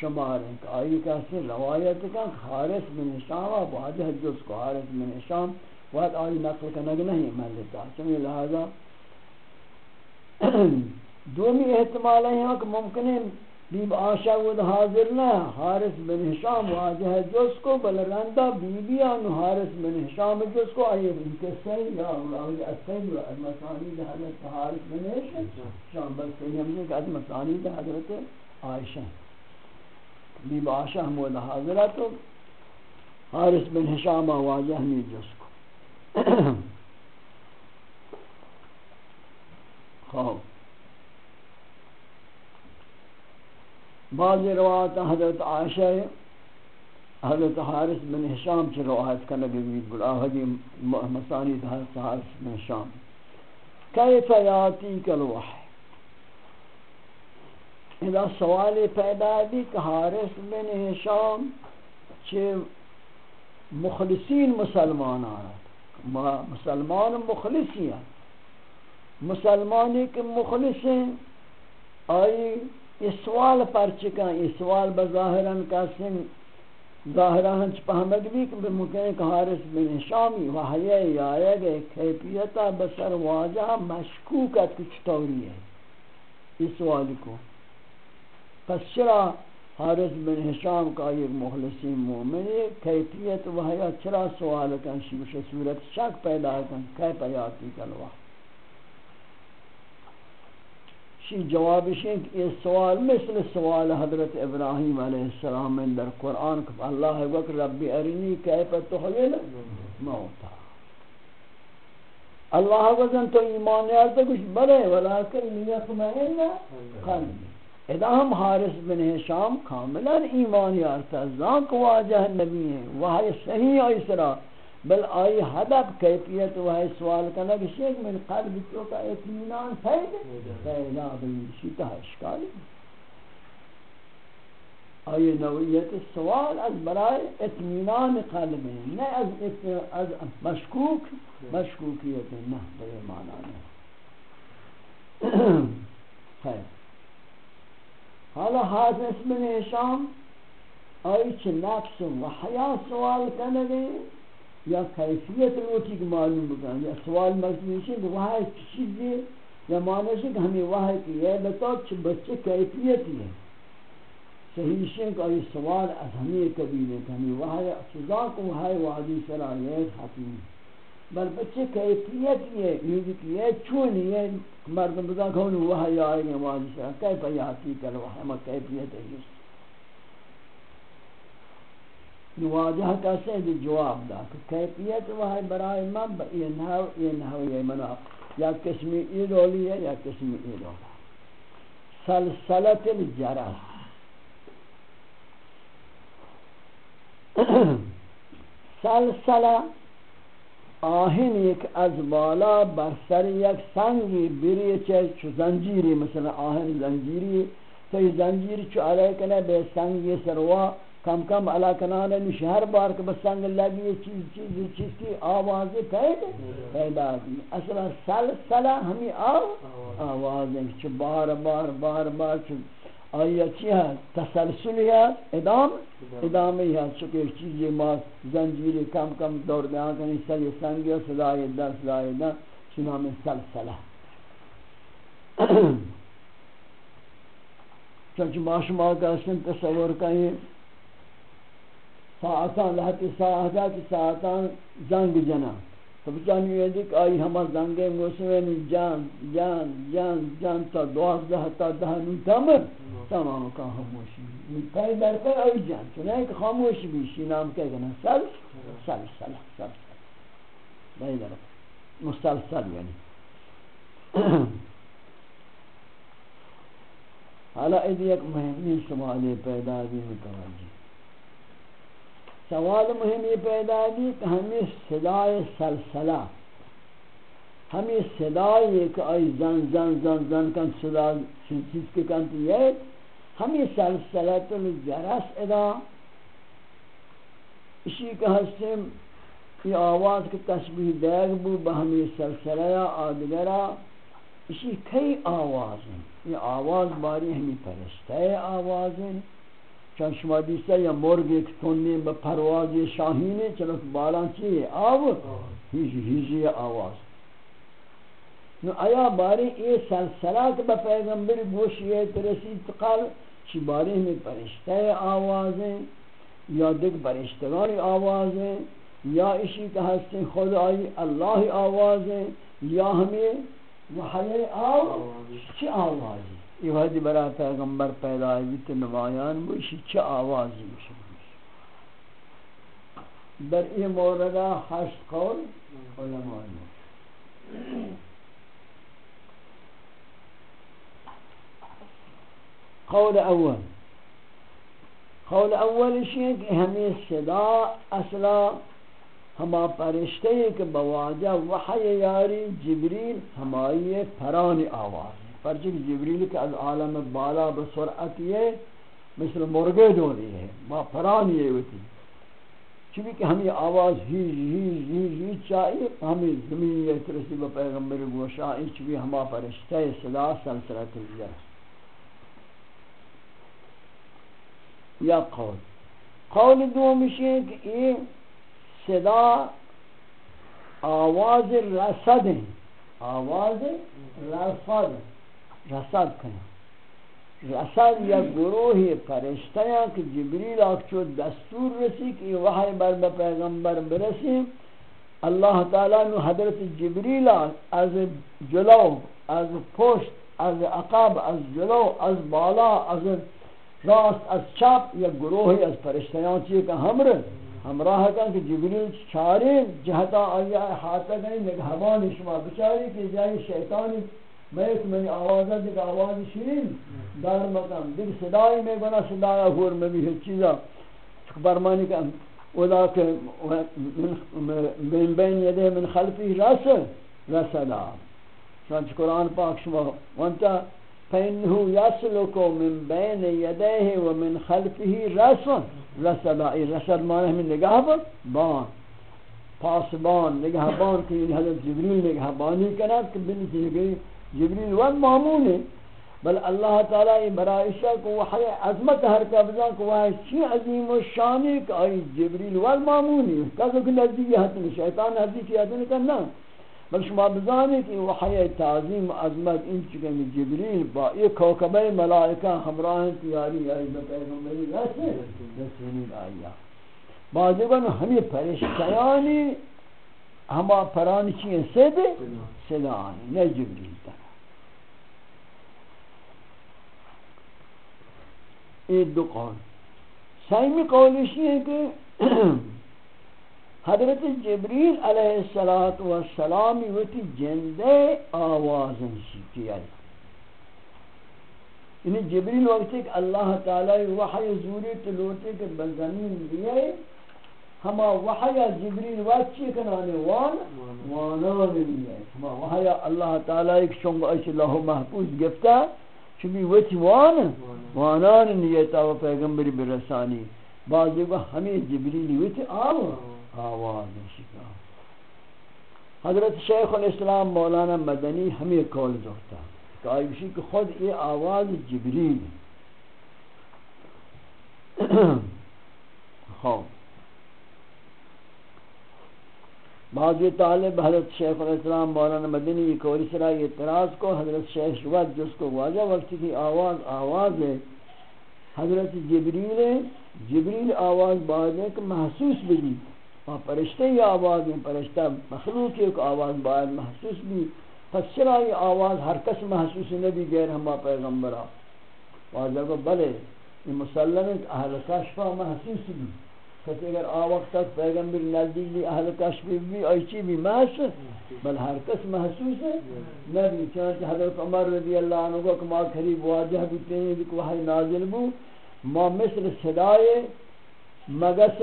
شمار ہیں کہ آئی کہتے ہیں روایت کا حارث بن شام واضح جز کو خارس بن حشام وقت آئی نقل کنگ نہیں ملتا چمی لہذا دومی احتمال ہے کہ ممکن ہے بیب آشا ود حاضر نہ، حارث بن حشام واجہ جس کو بل رندہ بی بی آن حارث بن حشام جس کو آئیے ان کے صحیح یا اللہ اصحیح و المسانید حضرت حارث بن حشام۔ بل صحیح ہم نے کہ از مسانید حضرت عائشہ۔ بیب آشا ہم ود حاضرہ تو حارث بن حشام واجہ ہمیں جس کو۔ خواب بعض روایت حضرت عائشہ حضرت حارث بن حشام چھ روایت کا نبی بھی بلا حدی مسانید حضرت حارث بن حشام۔ کیف یاتی کلوح اذا سوال پیدا بھی کہ حارث بن حشام چھ مخلصین مسلمان آرہا مسلمان مخلصی ہیں۔ مسلمانی کے مخلص ہیں، آئی یہ سوال پر چکا یہ سوال بظاہران کا سن ظاہران چپہمد بھی کہ بمکن کہ حارس بن شامی وحیہ یا گئے کیفیتا بسر واجہ مشکوکت کچھ طوری ہے۔ اس سوال کو۔ پس چرا حارس بن حشام کا ایک مخلصی مومن ہے، کیفیت وحیہ چرا سوال کن، شیوش صورت شک پیدا کن کیف آیاتی کلوہ۔ شی جوابش ہے کہ یہ سوال مثل سوال حضرت ابراہیم علیہ السلام میں در قرآن کہ اللہ وقت ربی ارنی کیف تحیل موتا۔ اللہ وزن تو ایمان یارتا کچھ بلے ولیکن لیتمئن قلبی اذا ہم حارس بن حشام کاملا ایمان یارتا ذاک واجہ نبی ہیں وہی صحیح ایسرا بل آئی حدب کیفیت وہ سوال کرنا کہ شیخ من قلب تو کا اطمینان پیدا پیدا بھی شیطہ اشکالی آئی نوعیت سوال از برای اطمینان قلب ہے نہ از, مشکوک مشکوکیت نہ بے معنی نہیں خیر۔ حالا حاضر بن حشام آئی چھ نفس و حیات سوال گئے۔ یا کیفیت روٹی کی معلوم بکن، یا سوال مضمون ہے کہ وہ چیزی یا معنی ہے کہ ہمیں وہ ہے کہ یہ بتا کہ بچے کیفیت ہے صحیح ہے کہ یہ سوال از ہمیں قبیل ہے کہ ہمیں وہ ہے سزا کو وہ ہے وعدی صلاحیت حتمی بل بچے کیفیت یہ یہ کہ یہ چون یہ مردم بدا کون وہ ہے آئے گے وعدی صلاح کیف یاتی کر وہ ہے کیفیت ہے۔ نواجہ کا سید جواب دا کہ کیفیت وہ ہے برائے من با یہ یہ نحو منا یا قسمی ایدولی ہے یا قسمی ایدولی سلسلت الجرس سلسلہ آہن ایک از بالا بر سر یک سنگی بری چه چو زنجیری، مثلا آهن زنجیری، تو یہ زنجیر چو علیہ کنے بے سنگ یہ سروا کم کم علا کنانے نش یعنی ہر بار کہ بس سنگ لگی یہ چیز چیز چیز کی آوازیں پیدا پیدا اصلا سلسلہ ہمیں آو آوازیں چو بار بار بار بار چو آیا چی ہے؟ تسلسل ہے ادام ادامی ہے۔ چکہ ایک چیزی ما زنجیری کم کم دور بیان کنی سلی سنگی و صدای در صدای در چنام سلسلہ۔ چونچہ معاشمہ کا اسن تصور کہیں ساعتان لحظی ساعتان کی ساعتان زنگ جنا تو بچانی یہ دیکھ، آئی ہما زنگیں موسمینی جان جان جان جان، تا دوازدہ، تا دہنی تمر تمام کا خاموشی. پای در پر آئی جان چنانکہ کہ خاموشی بیشی، نام کہہ گنا؟ سل سل سل سل سل. در مسلسل یعنی. حالا ایدی ایک مهمی سوالی پیدا بھی متوجہ سوال مهمی پیدا بھی کہ ہمیں صدای سلسلہ، ہمیں صدای کہ آئی زن زن زن زن کن صدا، چیز کے کنتی ہے ہمیں سلسلت الجرس ادا۔ اسی کہ ہستیم یہ آواز کے تشبیح دیگ بو بہمی سلسلہ آدگرہ۔ اسی کئی آواز ہیں یہ آواز باری ہمیں پرشتہ آواز ہیں چون شما دیستا یا مرگ ایک تنی با پرواز شاہین چنک بالان چیئے آو، ہیچ ہیچی آواز۔ نو آیا باری ای سلسلہ کہ با پیغمبر گوشی ترسید قال، چی باری ہمیں پرشتہ آوازیں یا دیکھ پرشتگانی آوازیں یا اسی کہ ہستیں خود آئی اللہ آوازیں یا ہمیں وحی آو، چی آوازی یہ وحدی برا پیغمبر پیدا ہے تو نمایان بوشی چی آوازی بوشی در این موردہ ہشت قول علماء قول اول۔ قول اول شیئے کہ ہمیں صدا اصلا ہما پرشتے کہ بواجہ وحی یاری جبریل ہمائی پرانی آواز۔ پرچک جبریل کے از عالم بالا بسرعت یہ مثل مرگے دولی ہے، ما پرانی یہ ہوتی چونکہ کہ ہمیں آواز ہی ہی ہی ہی چاہیے، ہمیں زمین یہ ترسی با پیغمبر گوشائی چونکہ ہما پرشتے صدا سلسلت الجر یا قول۔ قول دو مشی کہ یہ صدا آواز رسد ہیں۔ آواز رسد ہیں۔ رسد کنا رسد یا گروہ فرشتہ یا کہ جبریل آکچو دستور رسی کہ وحی بر با پیغمبر برسی، اللہ تعالیٰ نو حضرت جبریل از جلو، از پشت، از عقاب از جلو، از بالا، از راست، از چپ یا گروہی از فرشتیان چیئے کہ ہم رہ ہمراہ کن کہ جبریل چارے جہتا آیا احاطہ گئی نگہبان شما بچاری کہ جائی شیطانی میں ایک منی آوازہ دیکھ آواز شیرین، دار مقام۔ دیکھ صدای میں گنا صدای ہور میں بھی ہے چیزا برمانی کہ اولا کہ من بین یدے من خلفی رس رسدا چنانچہ قرآن پاک شما وانتا فإنه يسلك من بين يديه ومن خلفه رسل رسل ای رسل معنی ہمیں نگاہ پر بان۔ پاسبان نگاہ بان کہ یعنی حضرت جبریل نگاہ بانی کنات کہ بنتی گئی جبریل ون معمول ہے، بل اللہ تعالی برائشہ کو وحی عظمت ہر قبضہ کو وحی چی عظیم و شانی کہ آئی جبریل ون معمول ہے۔ کہا کہ نزدیکی جی حتی شیطان نزدیکی حتی کرنا بل شما بزانی کہ وحی تعظیم عظمت ان چکے میں جبریل با یہ کوکبہ ملائکہ ہمراہ تیاری آئی بپیغمبری رسے رسینی آئیا بعضی بنا ہمیں پریشتیانی ہما پرانی چیئے سیدے سیدہ سیدانی نہ جبریل تا۔ یہ دو قول۔ سائمی قولشی ہے کہ حضرت جبریل علیہ السلام وتی جندے آوازن شکی ہے یعنی جبریل وقت کہ اللہ تعالی وحی زوری تلوتے کہ بزمین لیے ہما وحی جبریل وقت چی کنانے وان وانان لیے۔ ہما وحی اللہ تعالی ایک شنگ ایش اللہ محفوظ گفتا۔ چمی وچی وان، وانان نیتا و پیغمبری برسانی. بعضی کو ہمیں جبریلی وچی آو، آواز شکا حضرت شیخ الاسلام مولانا مدنی ہمیں کول دکتا کہ آئی کہ خود یہ آواز جبریل. خواب بعض طالب حضرت شیخ الاسلام مولانا مدنی کوری سرا اعتراض کو حضرت شیخ شواد جس کو واجہ وقت کی آواز آواز ہے، حضرت جبریل جبریل آواز بعد ہے کہ محسوس بھی اور پرشتے یہ آواز ہیں پرشتہ مخلوق ایک آواز بعد محسوس بھی۔ پس چرا یہ آواز ہر کس محسوس نبی غیر ہما پیغمبرہ واجہ کو بلے، یہ مسلم اہل کشفہ محسوس بھی۔ کہ اگر آ وقت تک پیغمبر نزدیک بھی اہل کشف بھی ایچی بھی محسوس بل ہر کس محسوس ہے۔ نبی چانچہ حضرت عمر رضی اللہ عنہ کو کہ ما قریب واجہ بودتے ہیں کہ وحی نازل بو۔ ما مثل صدای مگس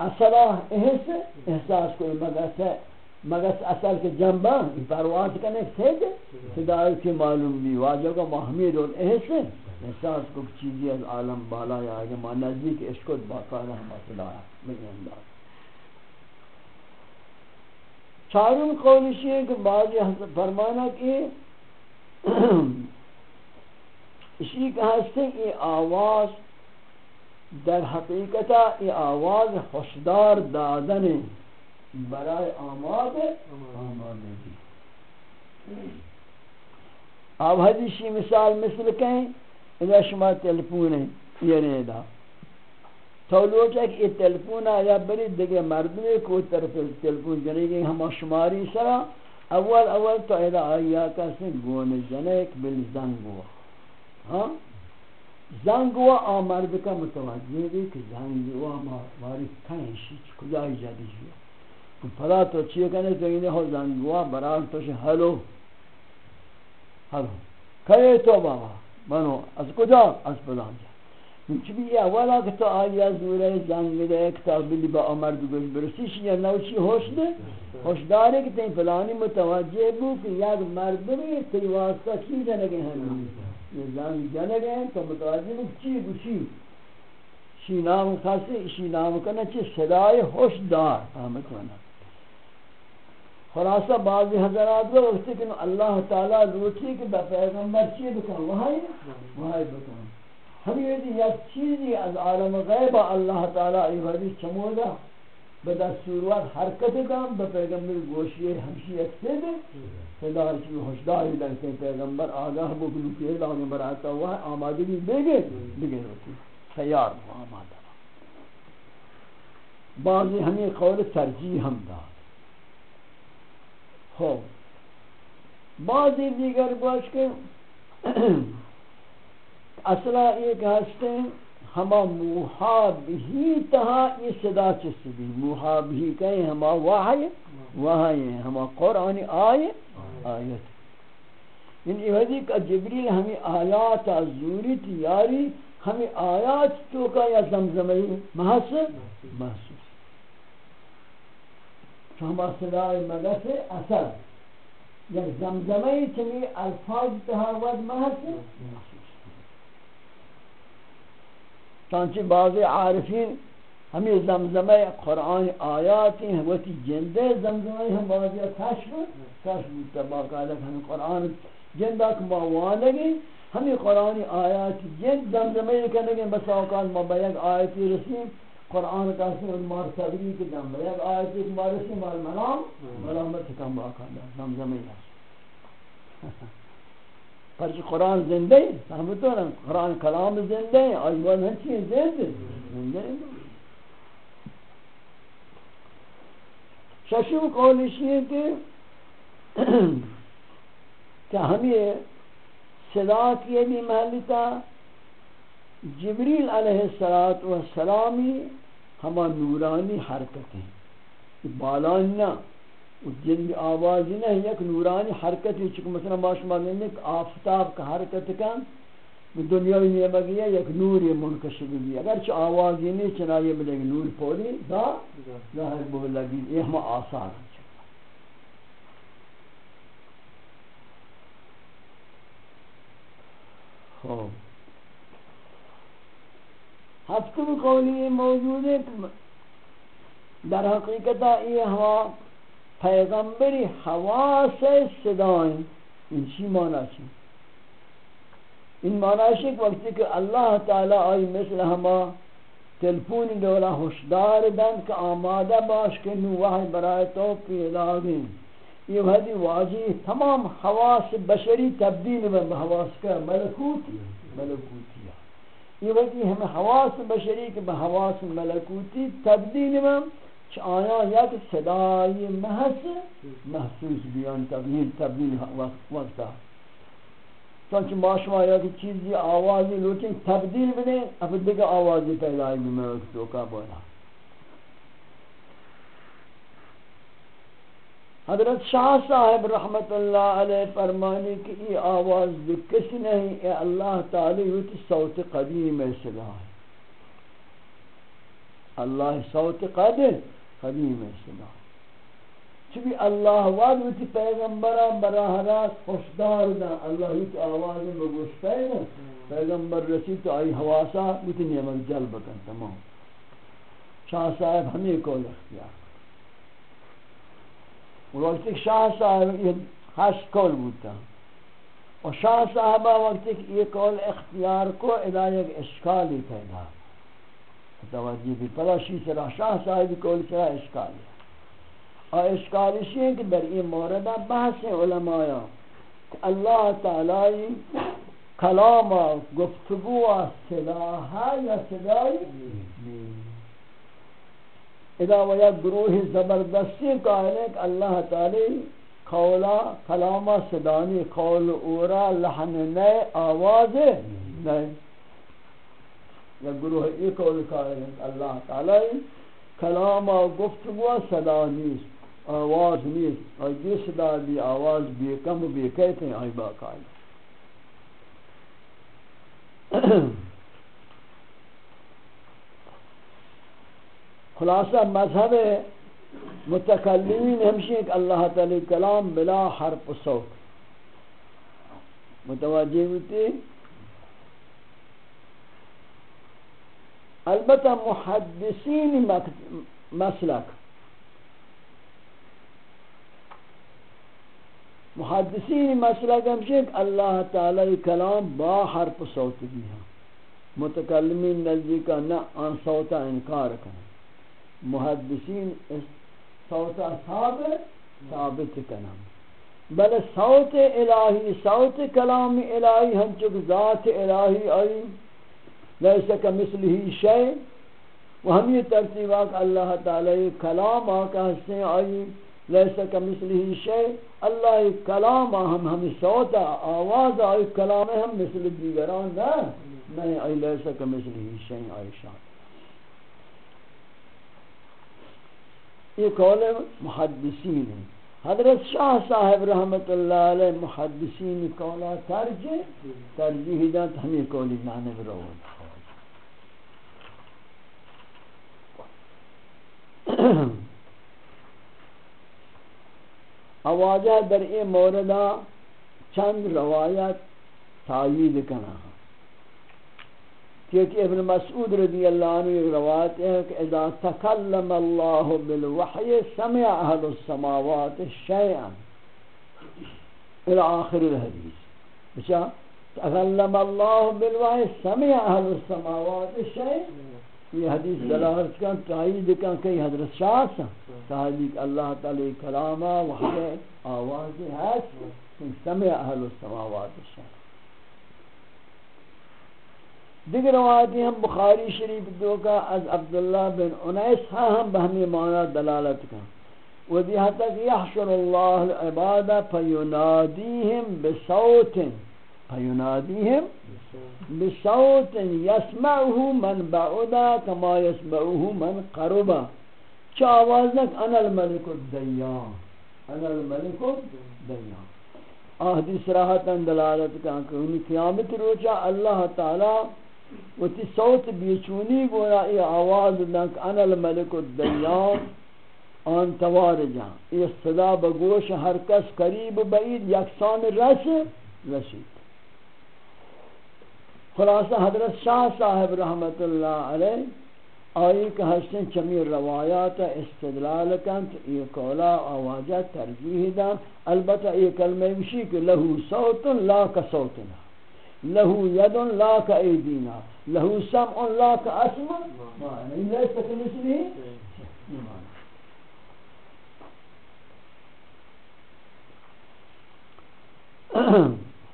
اصلا احس، احساس کوئی مگس ہے۔ مگس اصل کے جنبہ پرواز کرنے سے صدای کی معلوم بھی، واجہ کا محمید اور احس احساس کو چیزی از عالم بالا یا آگے ما نزدیک اشکت باقا رحمت اللہ بگی انداز۔ چارون قولشی ہے کہ حضرت فرمانا کہ اسی کہ ہستے یہ آواز در حقیقتا یہ آواز خوشدار دادن برای آماد آماد دی اب حدیثی مثال مثل کہیں اذا شما تلفون یعنی یہ ریدا تو لوچا کہ یہ تلفون آیا بری دیگه مردمی کو طرف تلفون جنے گے ہم شماری سرا، اول اول تو اذا آیا کسی گون جنک بل زنگوا ہاں؟ زنگوا آمرد کا متوجہ دی کہ زنگوا ماری کنشی کجا ایجادی جو پدا تو چیئے کنے تو انہیں ہو زنگوا بران تو شے ہلو ہلو، کہے تو بابا؟ منو، از کجا؟ از فلان جا. چبی اولا کہ تو آئی از نورے زنگ دے کتاب بلی با عمر دو گوش برسیش یا نوچی ہوش دے ہوش دارے کہ تین فلانی متوجہ بو کہ یک مردمی تی واسطہ چی جنگے ہیں یہ زنگ جنگے ہیں تو متوجہ بو چی بو چی؟ شی نام خاصی شی نام کنا چی؟ صدای ہوش دار. آمد وانا خلاصہ بعضی حضرات وہ وقتی کہ اللہ تعالی روچی کہ با پیغمبر چی بکن وہائی وہائی بکن۔ ہم یہ دی یک چیزی از عالم غیب، اللہ تعالی ای حدیث چمودا بدا سوروات حرکت دام با پیغمبر گوشی ہمشی اکتے دے۔ صدا چی ہوشداری لگتے پیغمبر آگاہ بکنو کہ لاغی براتا ہوا ہے آمادگی بگے بگے روچی خیار آمادہ۔ بعضی ہمیں قول ترجیح ہم دا۔ خوب بعضی دیگر باش کے اصلا ایک ہستے ہما محاب ہی تہا یہ صدا چسی بھی محاب ہی کہیں ہما وحی وحی ہما قرآن آئے آیت یعنی ان یہ کہ جبریل ہمیں آیات زوری تیاری، ہمیں آیات تو کا یا زمزمی محسوس محسوس شما صدای مگس اصل. یعنی یک زمزمه ای چنین الفاظ تهاود محسی چنانچه بعضی عارفین همین زمزمه قرآن آیاتی وقتی جنده زمزمه هم بعضی کشف کشف بود باقاعده همین قرآن جنده که ما همین قرآن آیاتی جند زمزمه ای کنگی بس اوقات ما به یک آیتی رسیم. قرآن کا سن مار صبری کے دم ہے۔ ایک آیت ایک مارسی مار منام، ملامت کم باقاعدہ زمزمہ پر قرآن زندہ ہے۔ سمجھتے ہیں۔ قرآن کلام زندہ ہے۔ اور وہ ہر چیز زندہ ہے۔ زندہ ہے۔ ششم قول اسی ہے کہ کہ ہمیں صدا کی بھی محلتا جبریل علیہ السلامی ہما نورانی حرکت ہیں بالان نہ جن آواز نہ یک نورانی حرکت ہے چکہ مثلا باشما دینے کہ آفتاب کا حرکت کن دنیاوی نیمہ گیا یک نور منکشب بھی اگرچہ آواز نہیں چنائیے ملے گی نور پوری، دا ظاہر بو لگی، یہ ہما آثار ہیں خوب۔ ہفتم قولی موجود ہے۔ در حقیقت یہ ہوا پیغمبری حواس صدائیں ان چی معنی چی؟ ان معنی ہے کہ وقتی کہ اللہ تعالی آئی مثل ہما تلفون دولا ہوشدار دن کہ آمادہ باش کہ نو وحی برای تو پیدا گئیں یہ وحدی واجی تمام حواس بشری تبدیل میں حواس کا ملکوتی ملکوتی یہ وقتی ہم حواس بشری کے حواس ملکوتی تبدیل میں چھ آیا یک صدای محس محسوس بیان تبدیل تبدیل وقتا چونچہ ماشما یا کہ چیزی آوازی لوٹیں تبدیل بدیں اب دیکھ آوازی پیدای ہے میں وقت تو کا بولا حضرت شاہ صاحب رحمت اللہ علیہ فرمانی کہ یہ آواز بھی کس نہیں، اے اللہ تعالی ہوتی صوت قدیم صدا۔ ہے اللہ صوت قدیم قدیم صدا۔ چبی اللہ واد ہوتی پیغمبرہ براہ راست خوشدار دا اللہ ہوتی آواز میں گوشتا ہے پیغمبر رسید تو آئی حواسا ہوتی نیمک جلب کن تمام شاہ صاحب ہمیں کول اختیار وقتی کہ شاہ صاحب یہ ہشت کول بودتا اور شاہ صاحبہ وقتی کہ یہ کول اختیار کو ادا ایک اشکالی پیدا توجہ بھی پدا شی سرا شاہ صاحب کول سرا اشکالی اور اشکالی شی کہ در یہ موردہ بحث علماء کہ اللہ تعالی کلام گفتگو صلاحہ یا صدای اذا و یک گروہ زبردستی قائل ہے کہ اللہ تعالی قولا کلام صدانی قول، اورا، لحن نئے، آواز نئے۔ یا گروہ ایک قول قائل ہے کہ اللہ تعالی کلام گفتگو صدا نیست آواز نیست۔ اور یہ صدا بھی آواز بھی کم بھی کہتے ہیں، آئی با خلاصہ مذہب متکلمین ہمشی کہ اللہ تعالی کلام بلا حرف و صوت. متوجہ ہوتی؟ البتہ محدثین مسلک. محدثین مسلک ہمشی کہ اللہ تعالی کلام با حرف و صوت بھی ہے متکلمین نزدی کا نہ آن صوتا انکار کریں. محدثین صوت ثابت ثابت کنم. بل صوت الہی، صوت کلام الہی ہم چک ذات الہی آئی. لیسا کمثلہی شئی و ہم یہ ترتیبات اللہ تعالی کلام آکا حسن آئی. لیسا کمثلہی شئی اللہ کلام ہم ہم صوت آواز آئی، کلام ہم مثل دیگران نا نہیں آئی لیسا کمثلہی شئی آئی شاہ یہ قول محدثین ہے حضرت شاہ صاحب رحمت اللہ علیہ محدثین قولا ترجیح؟ ترجیح دات ہمیں قولی جانب روان اواجہ در این موردہ چند روایت تایید کنا کیونکہ ابن مسعود رضی اللہ عنہ ایک روایت ہے کہ اذا تکلم اللہ بالوحی سمع اہل السماوات شیئا. الى آخر الحدیث بچا اچھا؟ تکلم اللہ بالوحی سمع اہل السماوات شیئا. یہ حدیث دلالت کن تائید کن کئی حضرت شاہ سا تائید اللہ تعالی کلامہ، وحی، آواز ہے سمع اہل السماوات شیئا. دیگر روایتی ہم بخاری شریف دو کا، از عبداللہ بن انیس ہاں ہم بہمی معنی دلالت کا۔ ودی حتی کہ یحشر اللہ العباد فینادیہم بصوت فینادیہم بصوت یسمعه من بعدا کما یسمعه من قربا۔ چا آواز آوازنک انا الملک الدیان۔ انا الملک الدیان۔ آہدی صراحتا دلالت کا، کہ قیامت روچا اللہ تعالی و تی صوت بیچونی گویا ای آواز دنک انا الملک الدیان آن توار جان. ای صدا بگوش ہر کس قریب بعید یکسان رس رسید. خلاصہ حضرت شاہ صاحب رحمت اللہ علیہ آئی کہ حسن چمی روایات استدلال کن تو یہ کولا آواجہ ترجیح دا البتہ یہ کلمہ بشی کہ لہو صوت لا کا صوتنا لہو ید لا کا ایدینا، لہو سمع لا کا اسم معنی لیسا کمثلی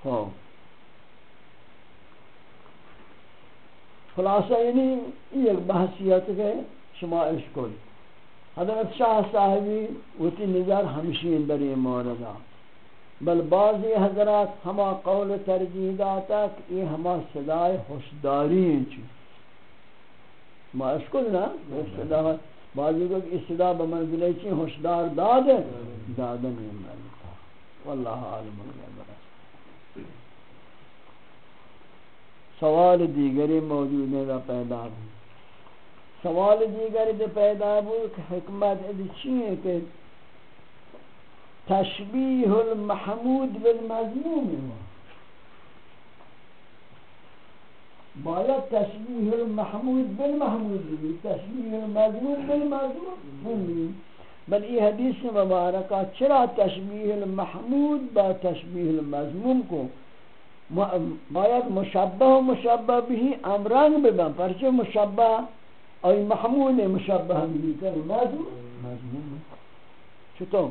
خوب خلاصہ یعنی ایک بحثیت کے شما اشکل حضرت شاہ صاحبی وتی نظر ہمشین در یہ موردہ بل بعضی حضرات ہما قول ترجیح داتا کہ یہ ہما صدای خوشداری ہیں چو ما اشکل نا صدا بعضی کو اس صدا بمنزلے چی خوشدار داد ہے۔ دادن یہ ملتا واللہ عالم اللہ سوال دیگری موجود ہے پیدا۔ ہو سوال دیگری پیدا ہو کہ حکمت ادھی چیئے کہ تشبیح المحمود بالمضموم ہو باید تشبیح المحمود بالمحمود بھی تشبیح المضموم بالمضموم بھی بل یہ حدیث مبارکہ چرا تشبیح المحمود با تشبیح المضموم کو؟ باید مشبه و مشبه بهی امران ببن پرچه مشبه ای محمود مشبه بهی کنی مضمون مضمون چطور؟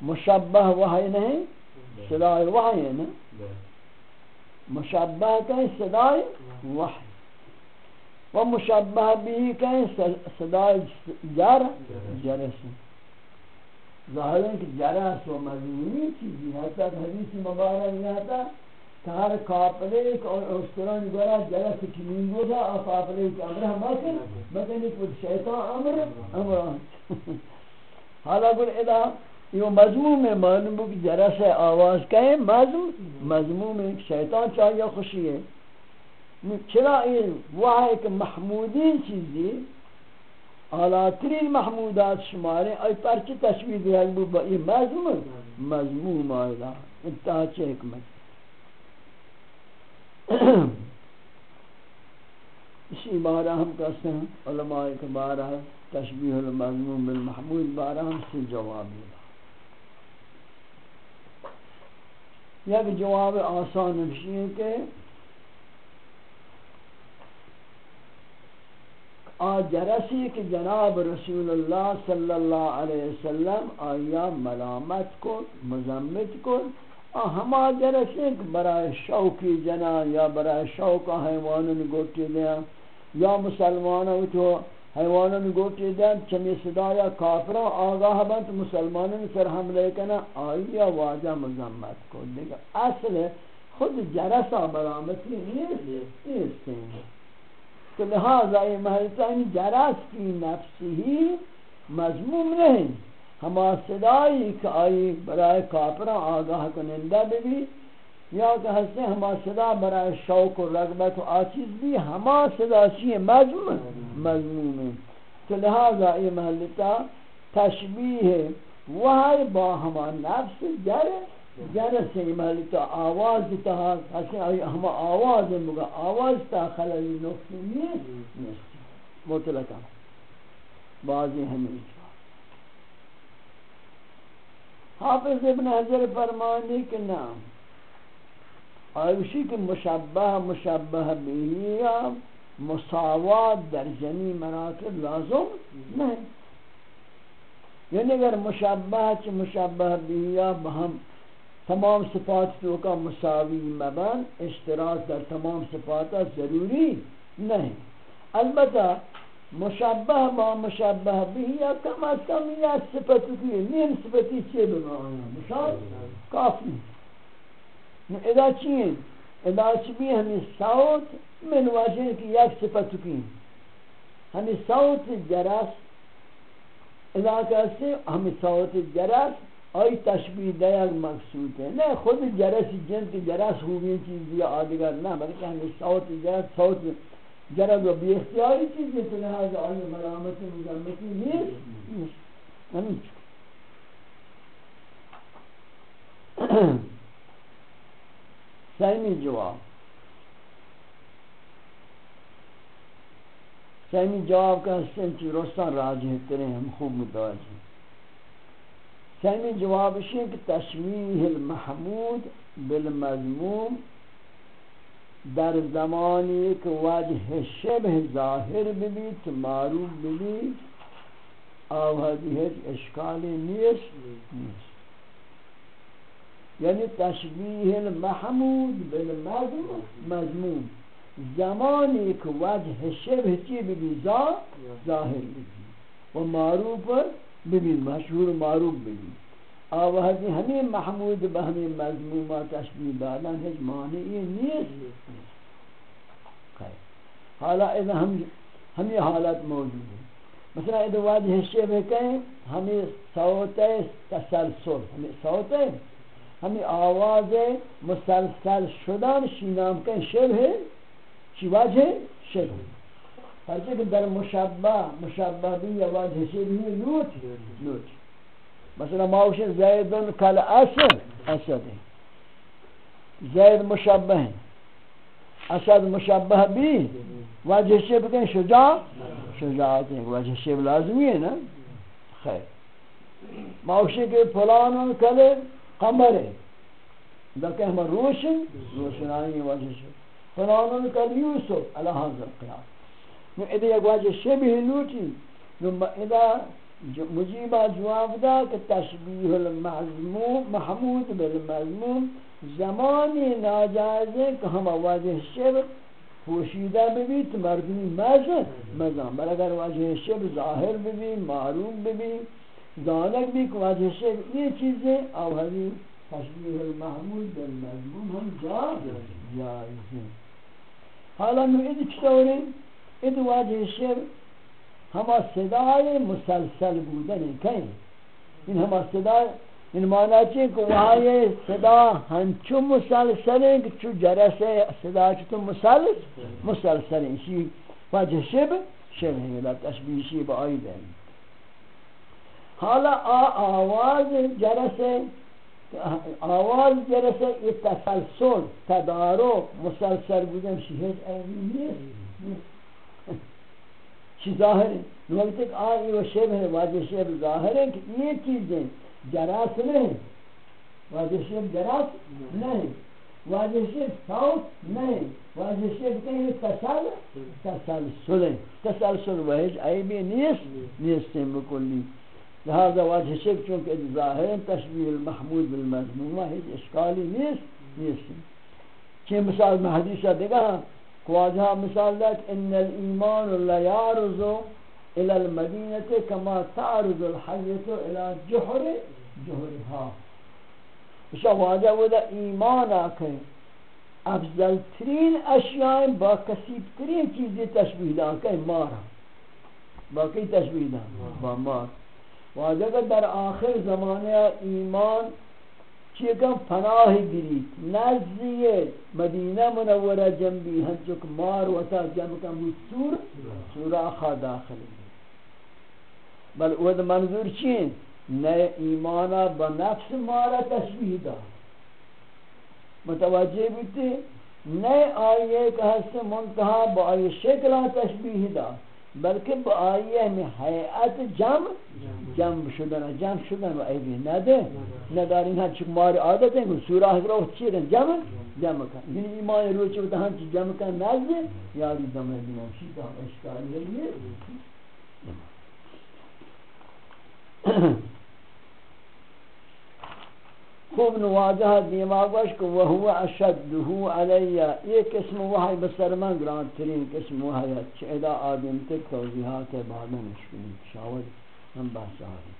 مشبه وحی نہیں صدای وحی ہے نا؟ مشبه کہیں صدای وحی. و مشبه بھی کہیں صدای جر جرس ظاہر ہے کہ جرس و مضمونی چیزی ہے تک حدیث مبارک یہاں تھا تار کاپلے اور استران گورا جلس کمین گودا اور کاپلے کے امر ہم مکن مکن ایک شیطان امر امر حالا گل ادا یہ مضموم ہے، معلوم کہ جرس آواز کہیں مضموم مضموم ہے شیطان چاہیے خوشی ہے۔ چرا یہ وہ ہے کہ محمودین چیزی اعلیٰ محمودات شمارے، ای پرچی تشبیح دیا یہ مضموم مضموم آئیلا انتہا چه حکمت۔ اسی بارہ ہم کہتے ہیں، علماء کے بارہ تشبیح المضموم بالمحمود بارہ، ہم سے جواب دیا یک جواب آسان نفشی ہے کہ آجرسی کہ جناب رسول اللہ صلی اللہ علیہ وسلم آیا ملامت کو مزمت کو ہما جرسیں کہ برای شوقی جنا یا برای شوق حیوانن گوٹی دیا۔ یا مسلمانوں تو حیوانن گوٹی دیا چمی صدایا کافران آگاہ بند مسلمانن سر حملے کنا آئیا واجہ مزمت کو۔ دیگا اصل خود جرسا برامتی نیست ہیں تو لہذا یہ محلتا ہے جرس کی نفسی ہی مضموم نہیں۔ ہما صدای کہ آئی برای کافران آگاہ کنندہ بھی یا کہ ہستے ہما صدا برای شوق و رغبت و آچیز بھی ہما صدا چیئے مضمون مضمون ہے تو لہذا یہ محلتا تشبیح وہی با ہما نفس جر جر سے یہ محلتا، آواز تا ہستے ہما آواز مگا آواز تا خلال نقصی نہیں مطلقا بعضی ہمیں حافظ ابن حجر فرمانی کہ نام آئیوشی کہ مشبہ مشبہ بھی مساوات در جمی مراکب لازم نہیں یعنی اگر مشبہ چی مشبہ بھی بہم تمام صفات تو کا مساوی مبن اشتراک در تمام صفات ضروری نہیں البتہ مشبه با مشبه به یا کم از کم یا صفتی که نیم صفتی چه بمعنی مشابه کافی. ادا چیه ادا چی بھی ہمیں صوت من واجه کی یک صفت کی ہمیں صوت جرس ادا کہتے ہمیں صوت جرس آئی تشبیح دیگ مقصود ہے۔ نہیں خود جرس جنت جرس ہوئی چیز یا آدگر نہ، بلکہ ہمیں صوت جرس صوت جرد و بی اختیاری چیزی تو لہذا آئی ملامت مزمتی نیست نیست۔ ہمیں سیمی جواب۔ سیمی جواب کا حسن چی رستان راجہ ترین ہم خوب متوجہ سیمی جواب ہے کہ تشمیح المحمود بالمضموم در زمانی ایک وجہ شبہ ظاہر بھی تو معروف آوازی ہے اشکالی نیست نیست۔ یعنی تشبیه المحمود بالمذموم زمانی که وجه شبه چی ببی ظاهر و معروف ببی مشهور معروف ببی آو هزی همین محمود به همین مذموم و تشبیه بعدن هیچ معنی نیست. حالا اذا هم ہمیں حالت موجود ہے مثلا اذا وجه شبه کہیں ہمیں صوت تسلسل ہمیں صوت ہمیں آواز مسلسل شدن شینام کہیں شبہ چی واجہ شبہ ہرچہ کہ در مشبہ مشبہ بھی یا واجہ شبہ لوٹ لوٹ مثلا ماوش زید کل اسد اسد زید مشبه اسد مشبه بی وجه شب کن شجاع، شجاعت ہے وجه شب لازمی ہے نا؟ خیر۔ ماوش کے فلان کل قمر ہے۔ دکہ ہم روشن، روشنائی وجه شب فلان کل یوسف علی حاضر قیام نو ادھا یک وجه شبه لوٹی۔ نو ادھا مجیبہ جواب دا کہ تشبیح المعظموم محمود بالمعظموم زمانی ناجائز ہے کہ ہم واجہ شب پوشیدہ بھی تو مردمی مزن مزن بل اگر واجہ شب ظاہر بھی معروف بھی دانک بھی کہ واجہ شب یہ چیزیں او حضی تشبیح المحمود بالمعظموم ہم جائز ہیں حالا نو ادھ چطوری ادھ واجہ شب ہما صدای مسلسل بودن کہیں؟ این ہما صدای این معنی چی کہ وہاں یہ صدا ہنچو مسلسل ہیں، کہ چو جرس صدا چو مسلس مسلسل ہیں۔ اسی وجہ شب شب ہیں، لا تشبیح شب آئی دیں حالا آ آواز جرس آواز جرس یہ تسلسل تدارک مسلسل بودن شیحت ایمی نیست. چی ظاہر ہے وقت ایک آئی و شب ہے واجہ شب ظاہر ہے کہ یہ چیزیں جراس نہیں واجہ شب جراس نہیں واجہ شب صوت نہیں واجہ شب کہیں تسل تسلسل تسلسل وحج آئی بھی نیست نیست بکلی لہذا واجہ شب چونکہ ظاہر ہے تشبیح المحمود بالمضموم واحد اشکالی نیست نیست. چھ مثال میں حدیثہ دیکھا واجہ مثال دک ان الایمان لا يعرض الى المدینه كما تعرض الحیه الى جحر، جحرها. اشا واجہ ودا ایمان آکے افضل ترین اشیاء با کسیب ترین چیزی تشبیح دا کہ مارا باقی تشبیح دا با مار. واجہ در آخر زمانہ ایمان چیکم پناہ گرید نزدیه مدینه منوره جنبی هنچک مار وطا جمع کم بود، سور سوراخا داخل بل ود منظور چین؟ نه ایمانا با نفس مارا تشبیح دا متوجه بودتی نه آئیے کہ ہست منتہا با آئی شکلہ تشبیح دا بلکه با آیه میں حیعت جمع جمع شدن جمع شدن و ایدی نده. نداری نه چک ماری عادت این کن سورہ را چی کن جمع؟ جمع کن. یعنی ایمان رو چی بتا ہم چی جمع کن؟ نزد. یاری دمہ دیمان شید هم اشکالی ہے خوب نواجہ دیماغش کو وہو اشدہو علیہ، یہ قسم وحی بسر من گران ترین قسم وحی اچھا ادا آدم تک توضیحات بعد میں نشکنی شاول ہم بحث آرہی